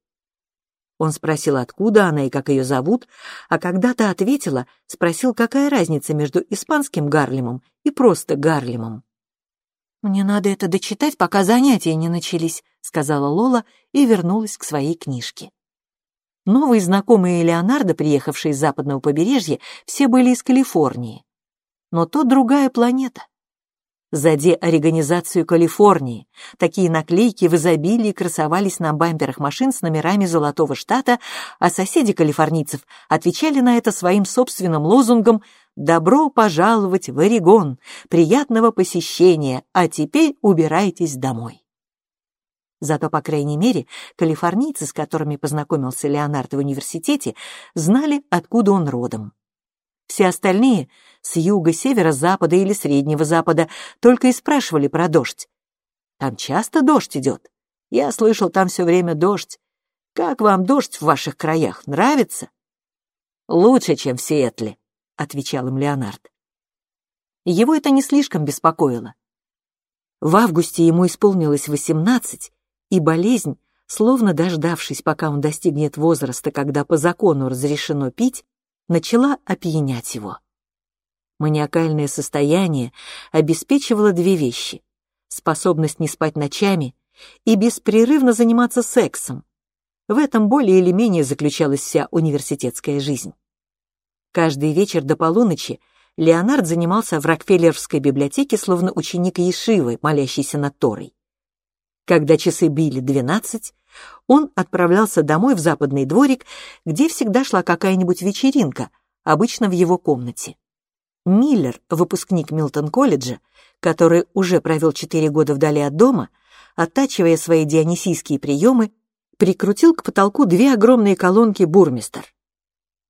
Он спросил, откуда она и как ее зовут, а когда та ответила, спросил, какая разница между испанским Гарлемом и просто Гарлемом. «Мне надо это дочитать, пока занятия не начались», — сказала Лола и вернулась к своей книжке. Новые знакомые Леонардо, приехавшие с западного побережья, все были из Калифорнии. Но то другая планета за деорганизацию Калифорнии. Такие наклейки в изобилии красовались на бамперах машин с номерами Золотого Штата, а соседи калифорнийцев отвечали на это своим собственным лозунгом «Добро пожаловать в Орегон! Приятного посещения! А теперь убирайтесь домой!» Зато, по крайней мере, калифорнийцы, с которыми познакомился Леонард в университете, знали, откуда он родом. Все остальные с юга, севера, запада или среднего запада только и спрашивали про дождь. Там часто дождь идет. Я слышал, там все время дождь. Как вам дождь в ваших краях? Нравится? Лучше, чем в Сиэтле, отвечал им Леонард. Его это не слишком беспокоило. В августе ему исполнилось восемнадцать, и болезнь, словно дождавшись, пока он достигнет возраста, когда по закону разрешено пить, начала опьянять его. Маниакальное состояние обеспечивало две вещи — способность не спать ночами и беспрерывно заниматься сексом. В этом более или менее заключалась вся университетская жизнь. Каждый вечер до полуночи Леонард занимался в Рокфеллерской библиотеке, словно ученик Ешивы, молящийся над Торой. Когда часы били двенадцать, он отправлялся домой в западный дворик, где всегда шла какая-нибудь вечеринка, обычно в его комнате. Миллер, выпускник Милтон-колледжа, который уже провел четыре года вдали от дома, оттачивая свои дионисийские приемы, прикрутил к потолку две огромные колонки «Бурмистер».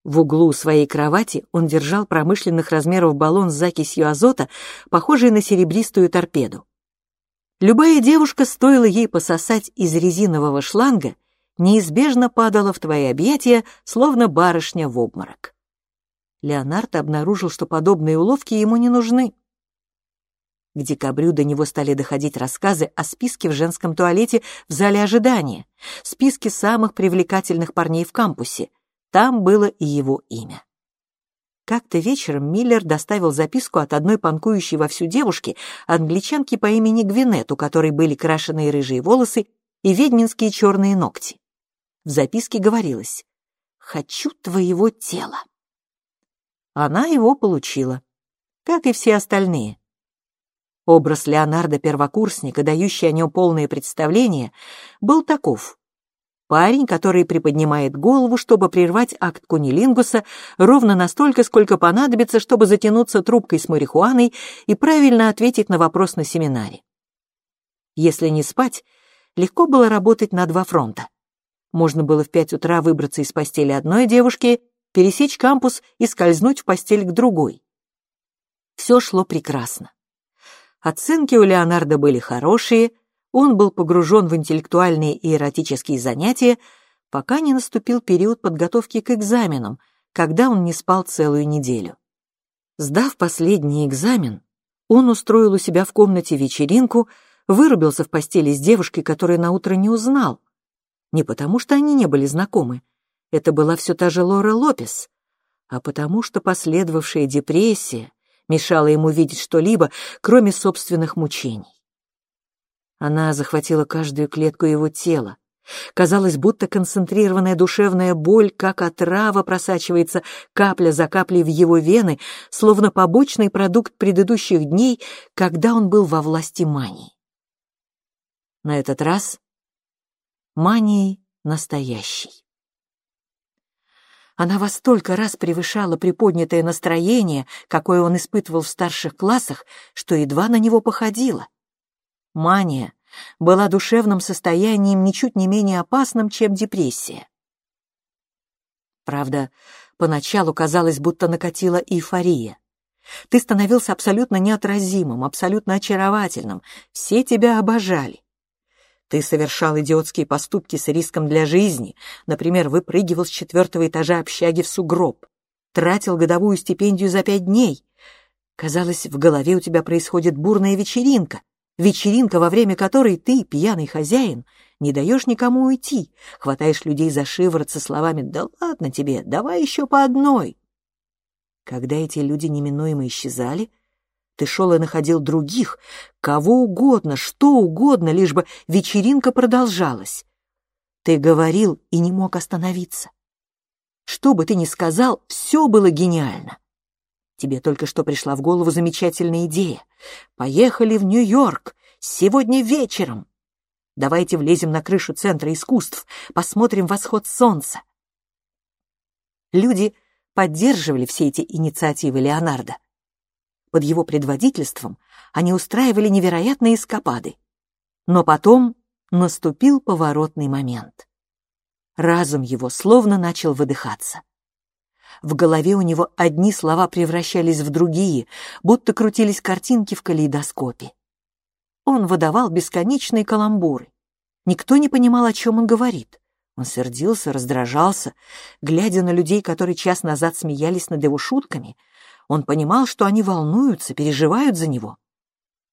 В углу своей кровати он держал промышленных размеров баллон с закисью азота, похожий на серебристую торпеду. Любая девушка, стоило ей пососать из резинового шланга, неизбежно падала в твои объятия, словно барышня в обморок. Леонард обнаружил, что подобные уловки ему не нужны. К декабрю до него стали доходить рассказы о списке в женском туалете в зале ожидания, списке самых привлекательных парней в кампусе. Там было и его имя. Как-то вечером Миллер доставил записку от одной панкующей во всю девушки, англичанки по имени Гвинет, у которой были крашеные рыжие волосы и ведьминские черные ногти. В записке говорилось «Хочу твоего тела». Она его получила, как и все остальные. Образ Леонардо-первокурсника, дающий о нем полное представление, был таков. Парень, который приподнимает голову, чтобы прервать акт кунилингуса ровно настолько, сколько понадобится, чтобы затянуться трубкой с марихуаной и правильно ответить на вопрос на семинаре. Если не спать, легко было работать на два фронта. Можно было в пять утра выбраться из постели одной девушки, пересечь кампус и скользнуть в постель к другой. Все шло прекрасно. Оценки у Леонардо были хорошие, он был погружен в интеллектуальные и эротические занятия, пока не наступил период подготовки к экзаменам, когда он не спал целую неделю. Сдав последний экзамен, он устроил у себя в комнате вечеринку, вырубился в постели с девушкой, которую наутро не узнал. Не потому, что они не были знакомы, это была все та же Лора Лопес, а потому что последовавшая депрессия мешала ему видеть что-либо, кроме собственных мучений. Она захватила каждую клетку его тела. Казалось, будто концентрированная душевная боль, как отрава, просачивается капля за каплей в его вены, словно побочный продукт предыдущих дней, когда он был во власти мании. На этот раз манией настоящей. Она во столько раз превышала приподнятое настроение, какое он испытывал в старших классах, что едва на него походила. Мания была душевным состоянием ничуть не менее опасным, чем депрессия. Правда, поначалу казалось, будто накатила эйфория. Ты становился абсолютно неотразимым, абсолютно очаровательным, все тебя обожали. Ты совершал идиотские поступки с риском для жизни, например, выпрыгивал с четвертого этажа общаги в сугроб, тратил годовую стипендию за пять дней. Казалось, в голове у тебя происходит бурная вечеринка, вечеринка, во время которой ты, пьяный хозяин, не даешь никому уйти, хватаешь людей за шиворот со словами «Да ладно тебе, давай еще по одной». Когда эти люди неминуемо исчезали, ты шел и находил других, кого угодно, что угодно, лишь бы вечеринка продолжалась. Ты говорил и не мог остановиться. Что бы ты ни сказал, все было гениально. Тебе только что пришла в голову замечательная идея. Поехали в Нью-Йорк сегодня вечером. Давайте влезем на крышу Центра искусств, посмотрим восход солнца. Люди поддерживали все эти инициативы Леонардо. Под его предводительством они устраивали невероятные эскапады. Но потом наступил поворотный момент. Разум его словно начал выдыхаться. В голове у него одни слова превращались в другие, будто крутились картинки в калейдоскопе. Он выдавал бесконечные каламбуры. Никто не понимал, о чем он говорит. Он сердился, раздражался, глядя на людей, которые час назад смеялись над его шутками, он понимал, что они волнуются, переживают за него.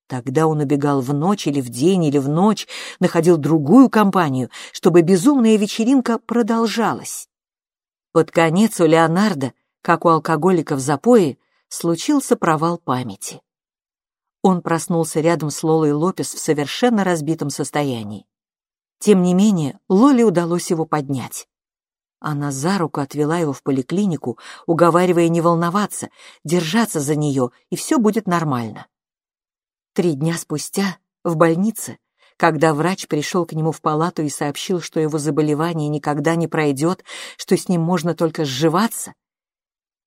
Тогда он убегал в ночь или в день или в ночь, находил другую компанию, чтобы безумная вечеринка продолжалась. Под конец у Леонардо, как у алкоголика в запое, случился провал памяти. Он проснулся рядом с Лолой Лопес в совершенно разбитом состоянии. Тем не менее, Лоле удалось его поднять. Она за руку отвела его в поликлинику, уговаривая не волноваться, держаться за нее, и все будет нормально. Три дня спустя, в больнице, когда врач пришел к нему в палату и сообщил, что его заболевание никогда не пройдет, что с ним можно только сживаться,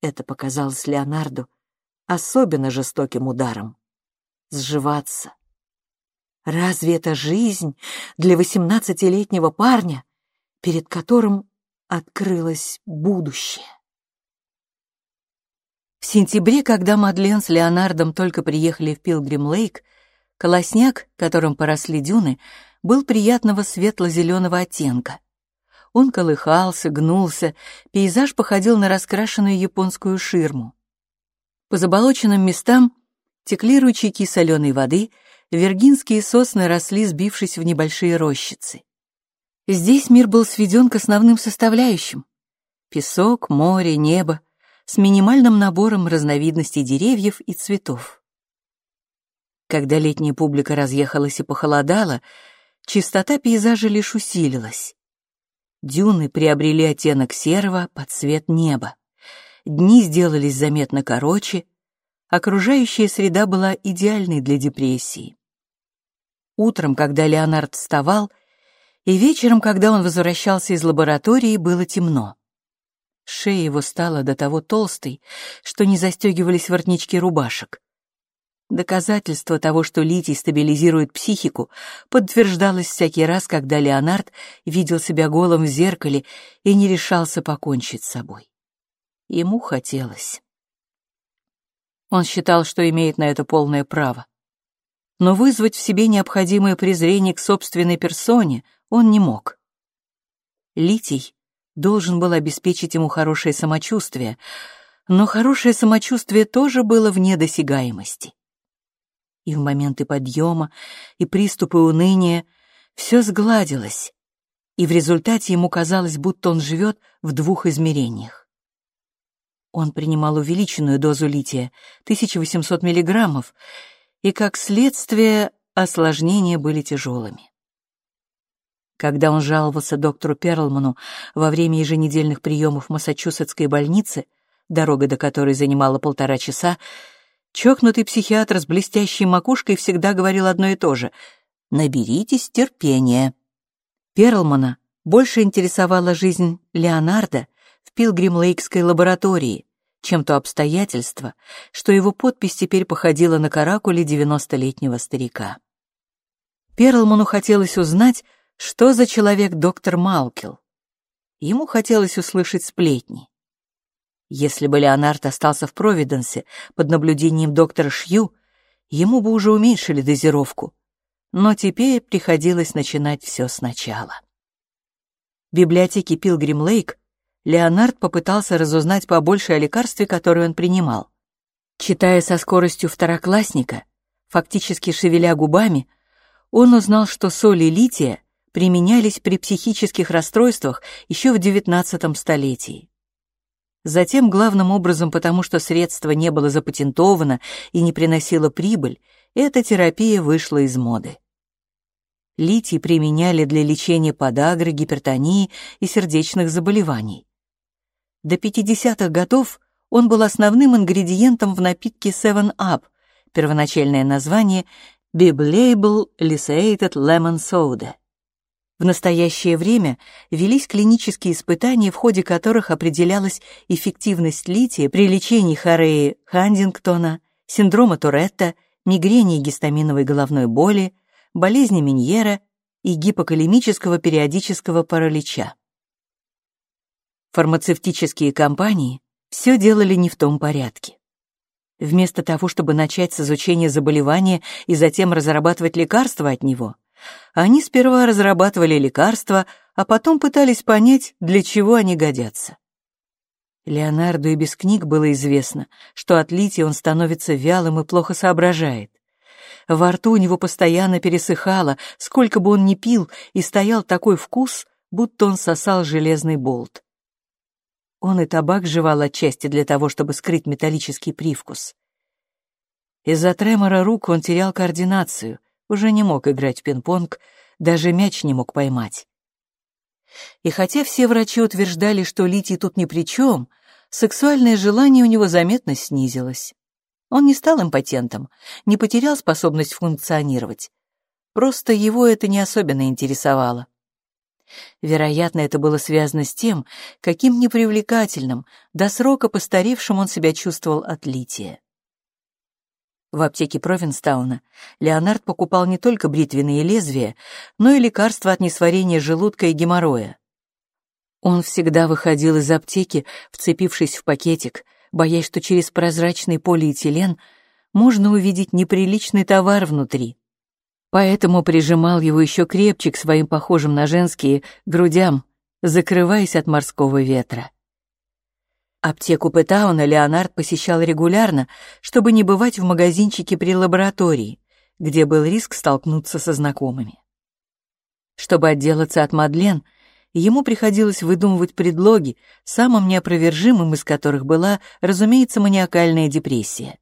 это показалось Леонарду особенно жестоким ударом. Сживаться. Разве это жизнь для восемнадцатилетнего парня, перед которым открылось будущее. В сентябре, когда Мадлен с Леонардом только приехали в Пилгрим-Лейк, колосняк, которым поросли дюны, был приятного светло-зеленого оттенка. Он колыхался, гнулся, пейзаж походил на раскрашенную японскую ширму. По заболоченным местам текли ручейки соленой воды, вергинские сосны росли, сбившись в небольшие рощицы. Здесь мир был сведен к основным составляющим. Песок, море, небо, с минимальным набором разновидностей деревьев и цветов. Когда летняя публика разъехалась и похолодала, чистота пейзажа лишь усилилась. Дюны приобрели оттенок серого под цвет неба. Дни сделались заметно короче, окружающая среда была идеальной для депрессии. Утром, когда Леонард вставал, и вечером, когда он возвращался из лаборатории, было темно. Шея его стала до того толстой, что не застегивались воротнички рубашек. Доказательство того, что литий стабилизирует психику, подтверждалось всякий раз, когда Леонард видел себя голым в зеркале и не решался покончить с собой. Ему хотелось. Он считал, что имеет на это полное право. Но вызвать в себе необходимое презрение к собственной персоне он не мог. Литий должен был обеспечить ему хорошее самочувствие, но хорошее самочувствие тоже было вне досягаемости и в моменты подъема, и приступы уныния, все сгладилось, и в результате ему казалось, будто он живет в двух измерениях. Он принимал увеличенную дозу лития, 1800 миллиграммов, и, как следствие, осложнения были тяжелыми. Когда он жаловался доктору Перлману во время еженедельных приемов в Массачусетской больнице, дорога до которой занимала полтора часа, Чокнутый психиатр с блестящей макушкой всегда говорил одно и то же «Наберитесь терпения». Перлмана больше интересовала жизнь Леонардо в Пилгрим-Лейкской лаборатории, чем то обстоятельство, что его подпись теперь походила на каракуле девяностолетнего старика. Перлману хотелось узнать, что за человек доктор Малкил. Ему хотелось услышать сплетни. Если бы Леонард остался в Провиденсе под наблюдением доктора Шью, ему бы уже уменьшили дозировку. Но теперь приходилось начинать все сначала. В библиотеке Пилгрим Лейк Леонард попытался разузнать побольше о лекарстве, которое он принимал. Читая со скоростью второклассника, фактически шевеля губами, он узнал, что соли лития применялись при психических расстройствах еще в XIX столетии. Затем, главным образом потому, что средство не было запатентовано и не приносило прибыль, эта терапия вышла из моды. Литий применяли для лечения подагры, гипертонии и сердечных заболеваний. До 50-х годов он был основным ингредиентом в напитке 7-Up, первоначальное название Biblable Lysated Lemon Soda. В настоящее время велись клинические испытания, в ходе которых определялась эффективность лития при лечении хореи Хандингтона, синдрома Туретта, мигрени гистаминовой головной боли, болезни Миньера и гипокалемического периодического паралича. Фармацевтические компании все делали не в том порядке. Вместо того, чтобы начать с изучения заболевания и затем разрабатывать лекарства от него – они сперва разрабатывали лекарства, а потом пытались понять, для чего они годятся. Леонарду и без книг было известно, что от лития он становится вялым и плохо соображает. Во рту у него постоянно пересыхало, сколько бы он ни пил, и стоял такой вкус, будто он сосал железный болт. Он и табак жевал отчасти для того, чтобы скрыть металлический привкус. Из-за тремора рук он терял координацию — уже не мог играть в пинг-понг, даже мяч не мог поймать. И хотя все врачи утверждали, что литий тут ни при чем, сексуальное желание у него заметно снизилось. Он не стал импотентом, не потерял способность функционировать. Просто его это не особенно интересовало. Вероятно, это было связано с тем, каким непривлекательным, до срока постаревшим он себя чувствовал от лития. В аптеке Провинстауна Леонард покупал не только бритвенные лезвия, но и лекарства от несварения желудка и геморроя. Он всегда выходил из аптеки, вцепившись в пакетик, боясь, что через прозрачный полиэтилен можно увидеть неприличный товар внутри. Поэтому прижимал его еще крепче к своим похожим на женские грудям, закрываясь от морского ветра. Аптеку Пэтауна Леонард посещал регулярно, чтобы не бывать в магазинчике при лаборатории, где был риск столкнуться со знакомыми. Чтобы отделаться от Мадлен, ему приходилось выдумывать предлоги, самым неопровержимым из которых была, разумеется, маниакальная депрессия.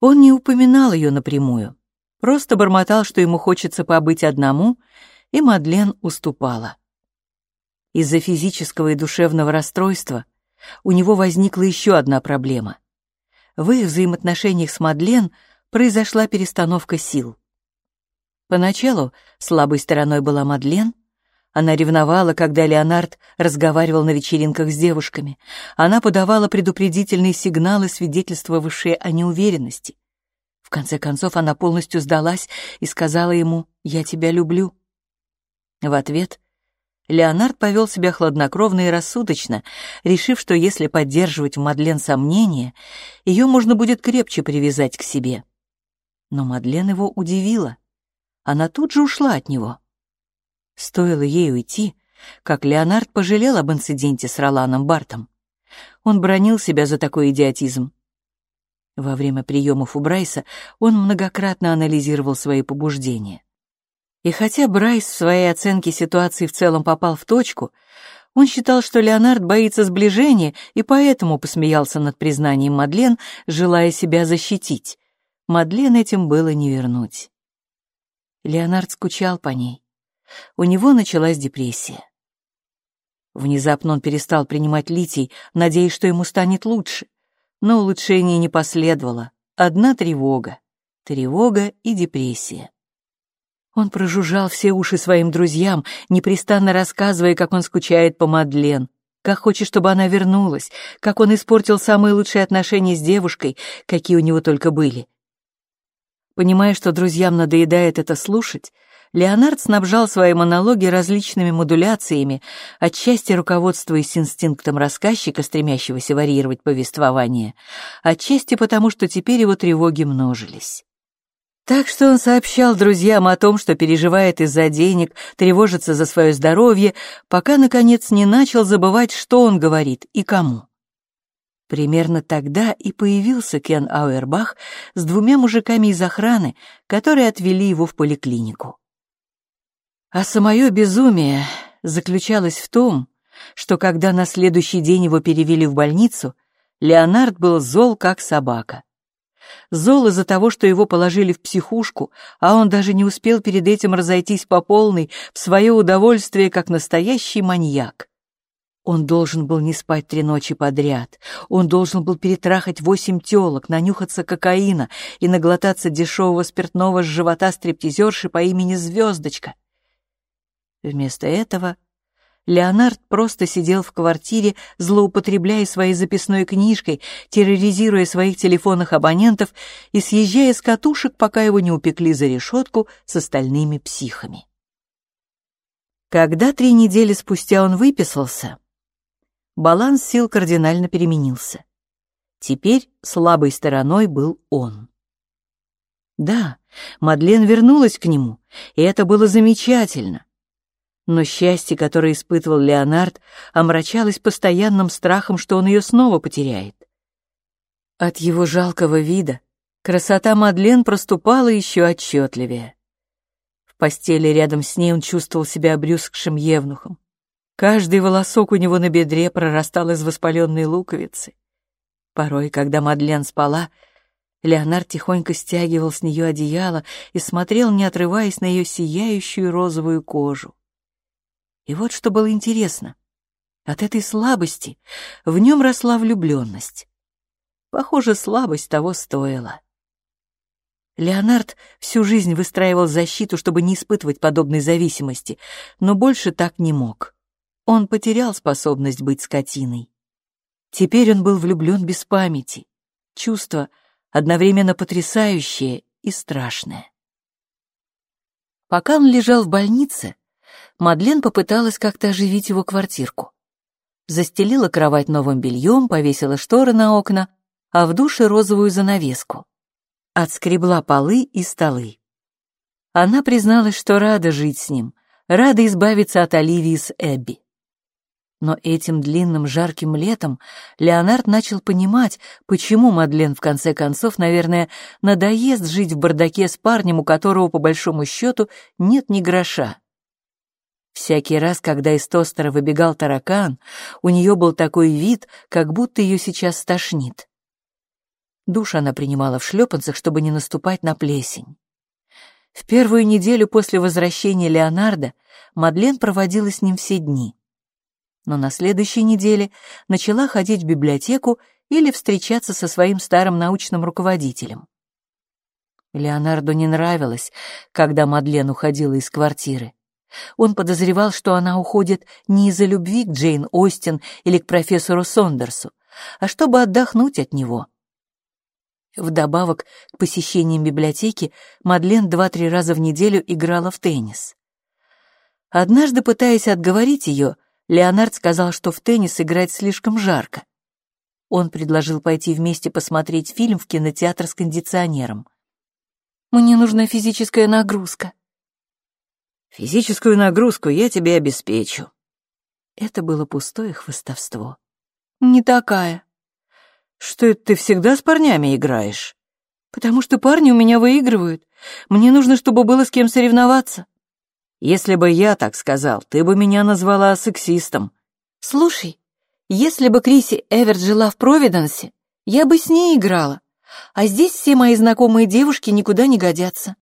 Он не упоминал ее напрямую, просто бормотал, что ему хочется побыть одному, и Мадлен уступала. Из-за физического и душевного расстройства у него возникла еще одна проблема. В их взаимоотношениях с Мадлен произошла перестановка сил. Поначалу слабой стороной была Мадлен, она ревновала, когда Леонард разговаривал на вечеринках с девушками. Она подавала предупредительные сигналы, свидетельствовавшие о неуверенности. В конце концов, она полностью сдалась и сказала ему «Я тебя люблю». В ответ Леонард повел себя хладнокровно и рассудочно, решив, что если поддерживать в Мадлен сомнения, ее можно будет крепче привязать к себе. Но Мадлен его удивила. Она тут же ушла от него. Стоило ей уйти, как Леонард пожалел об инциденте с Роланом Бартом. Он бронил себя за такой идиотизм. Во время приемов у Брайса он многократно анализировал свои побуждения. И хотя Брайс в своей оценке ситуации в целом попал в точку, он считал, что Леонард боится сближения и поэтому посмеялся над признанием Мадлен, желая себя защитить. Мадлен этим было не вернуть. Леонард скучал по ней. У него началась депрессия. Внезапно он перестал принимать литий, надеясь, что ему станет лучше. Но улучшения не последовало. Одна тревога. Тревога и депрессия. Он прожужжал все уши своим друзьям, непрестанно рассказывая, как он скучает по Мадлен, как хочет, чтобы она вернулась, как он испортил самые лучшие отношения с девушкой, какие у него только были. Понимая, что друзьям надоедает это слушать, Леонард снабжал свои монологи различными модуляциями, отчасти руководствуясь инстинктом рассказчика, стремящегося варьировать повествование, отчасти потому, что теперь его тревоги множились. Так что он сообщал друзьям о том, что переживает из-за денег, тревожится за свое здоровье, пока, наконец, не начал забывать, что он говорит и кому. Примерно тогда и появился Кен Ауэрбах с двумя мужиками из охраны, которые отвели его в поликлинику. А самое безумие заключалось в том, что когда на следующий день его перевели в больницу, Леонард был зол, как собака. Зол из-за того, что его положили в психушку, а он даже не успел перед этим разойтись по полной в свое удовольствие, как настоящий маньяк. Он должен был не спать три ночи подряд. Он должен был перетрахать восемь телок, нанюхаться кокаина и наглотаться дешевого спиртного с живота стриптизерши по имени Звездочка. Вместо этого Леонард просто сидел в квартире, злоупотребляя своей записной книжкой, терроризируя своих телефонных абонентов и съезжая с катушек, пока его не упекли за решетку с остальными психами. Когда три недели спустя он выписался, баланс сил кардинально переменился. Теперь слабой стороной был он. Да, Мадлен вернулась к нему, и это было замечательно. Но счастье, которое испытывал Леонард, омрачалось постоянным страхом, что он ее снова потеряет. От его жалкого вида красота Мадлен проступала еще отчетливее. В постели рядом с ней он чувствовал себя обрюзгшим евнухом. Каждый волосок у него на бедре прорастал из воспаленной луковицы. Порой, когда Мадлен спала, Леонард тихонько стягивал с нее одеяло и смотрел, не отрываясь на ее сияющую розовую кожу. И вот что было интересно. От этой слабости в нем росла влюбленность. Похоже, слабость того стоила. Леонард всю жизнь выстраивал защиту, чтобы не испытывать подобной зависимости, но больше так не мог. Он потерял способность быть скотиной. Теперь он был влюблен без памяти. Чувство одновременно потрясающее и страшное. Пока он лежал в больнице, Мадлен попыталась как-то оживить его квартирку. Застелила кровать новым бельем, повесила шторы на окна, а в душе розовую занавеску. Отскребла полы и столы. Она призналась, что рада жить с ним, рада избавиться от Оливии с Эбби. Но этим длинным жарким летом Леонард начал понимать, почему Мадлен в конце концов, наверное, надоест жить в бардаке с парнем, у которого, по большому счету, нет ни гроша. Всякий раз, когда из тостера выбегал таракан, у нее был такой вид, как будто ее сейчас стошнит. Душ она принимала в шлепанцах, чтобы не наступать на плесень. В первую неделю после возвращения Леонардо Мадлен проводила с ним все дни. Но на следующей неделе начала ходить в библиотеку или встречаться со своим старым научным руководителем. Леонарду не нравилось, когда Мадлен уходила из квартиры. Он подозревал, что она уходит не из-за любви к Джейн Остин или к профессору Сондерсу, а чтобы отдохнуть от него. Вдобавок к посещениям библиотеки Мадлен два-три раза в неделю играла в теннис. Однажды, пытаясь отговорить ее, Леонард сказал, что в теннис играть слишком жарко. Он предложил пойти вместе посмотреть фильм в кинотеатр с кондиционером. «Мне нужна физическая нагрузка». «Физическую нагрузку я тебе обеспечу». Это было пустое хвостовство. «Не такая», что это ты всегда с парнями играешь? Потому что парни у меня выигрывают. Мне нужно, чтобы было с кем соревноваться. Если бы я так сказал, ты бы меня назвала сексистом. Слушай, если бы Криси Эверт жила в Провиденсе, я бы с ней играла. А здесь все мои знакомые девушки никуда не годятся.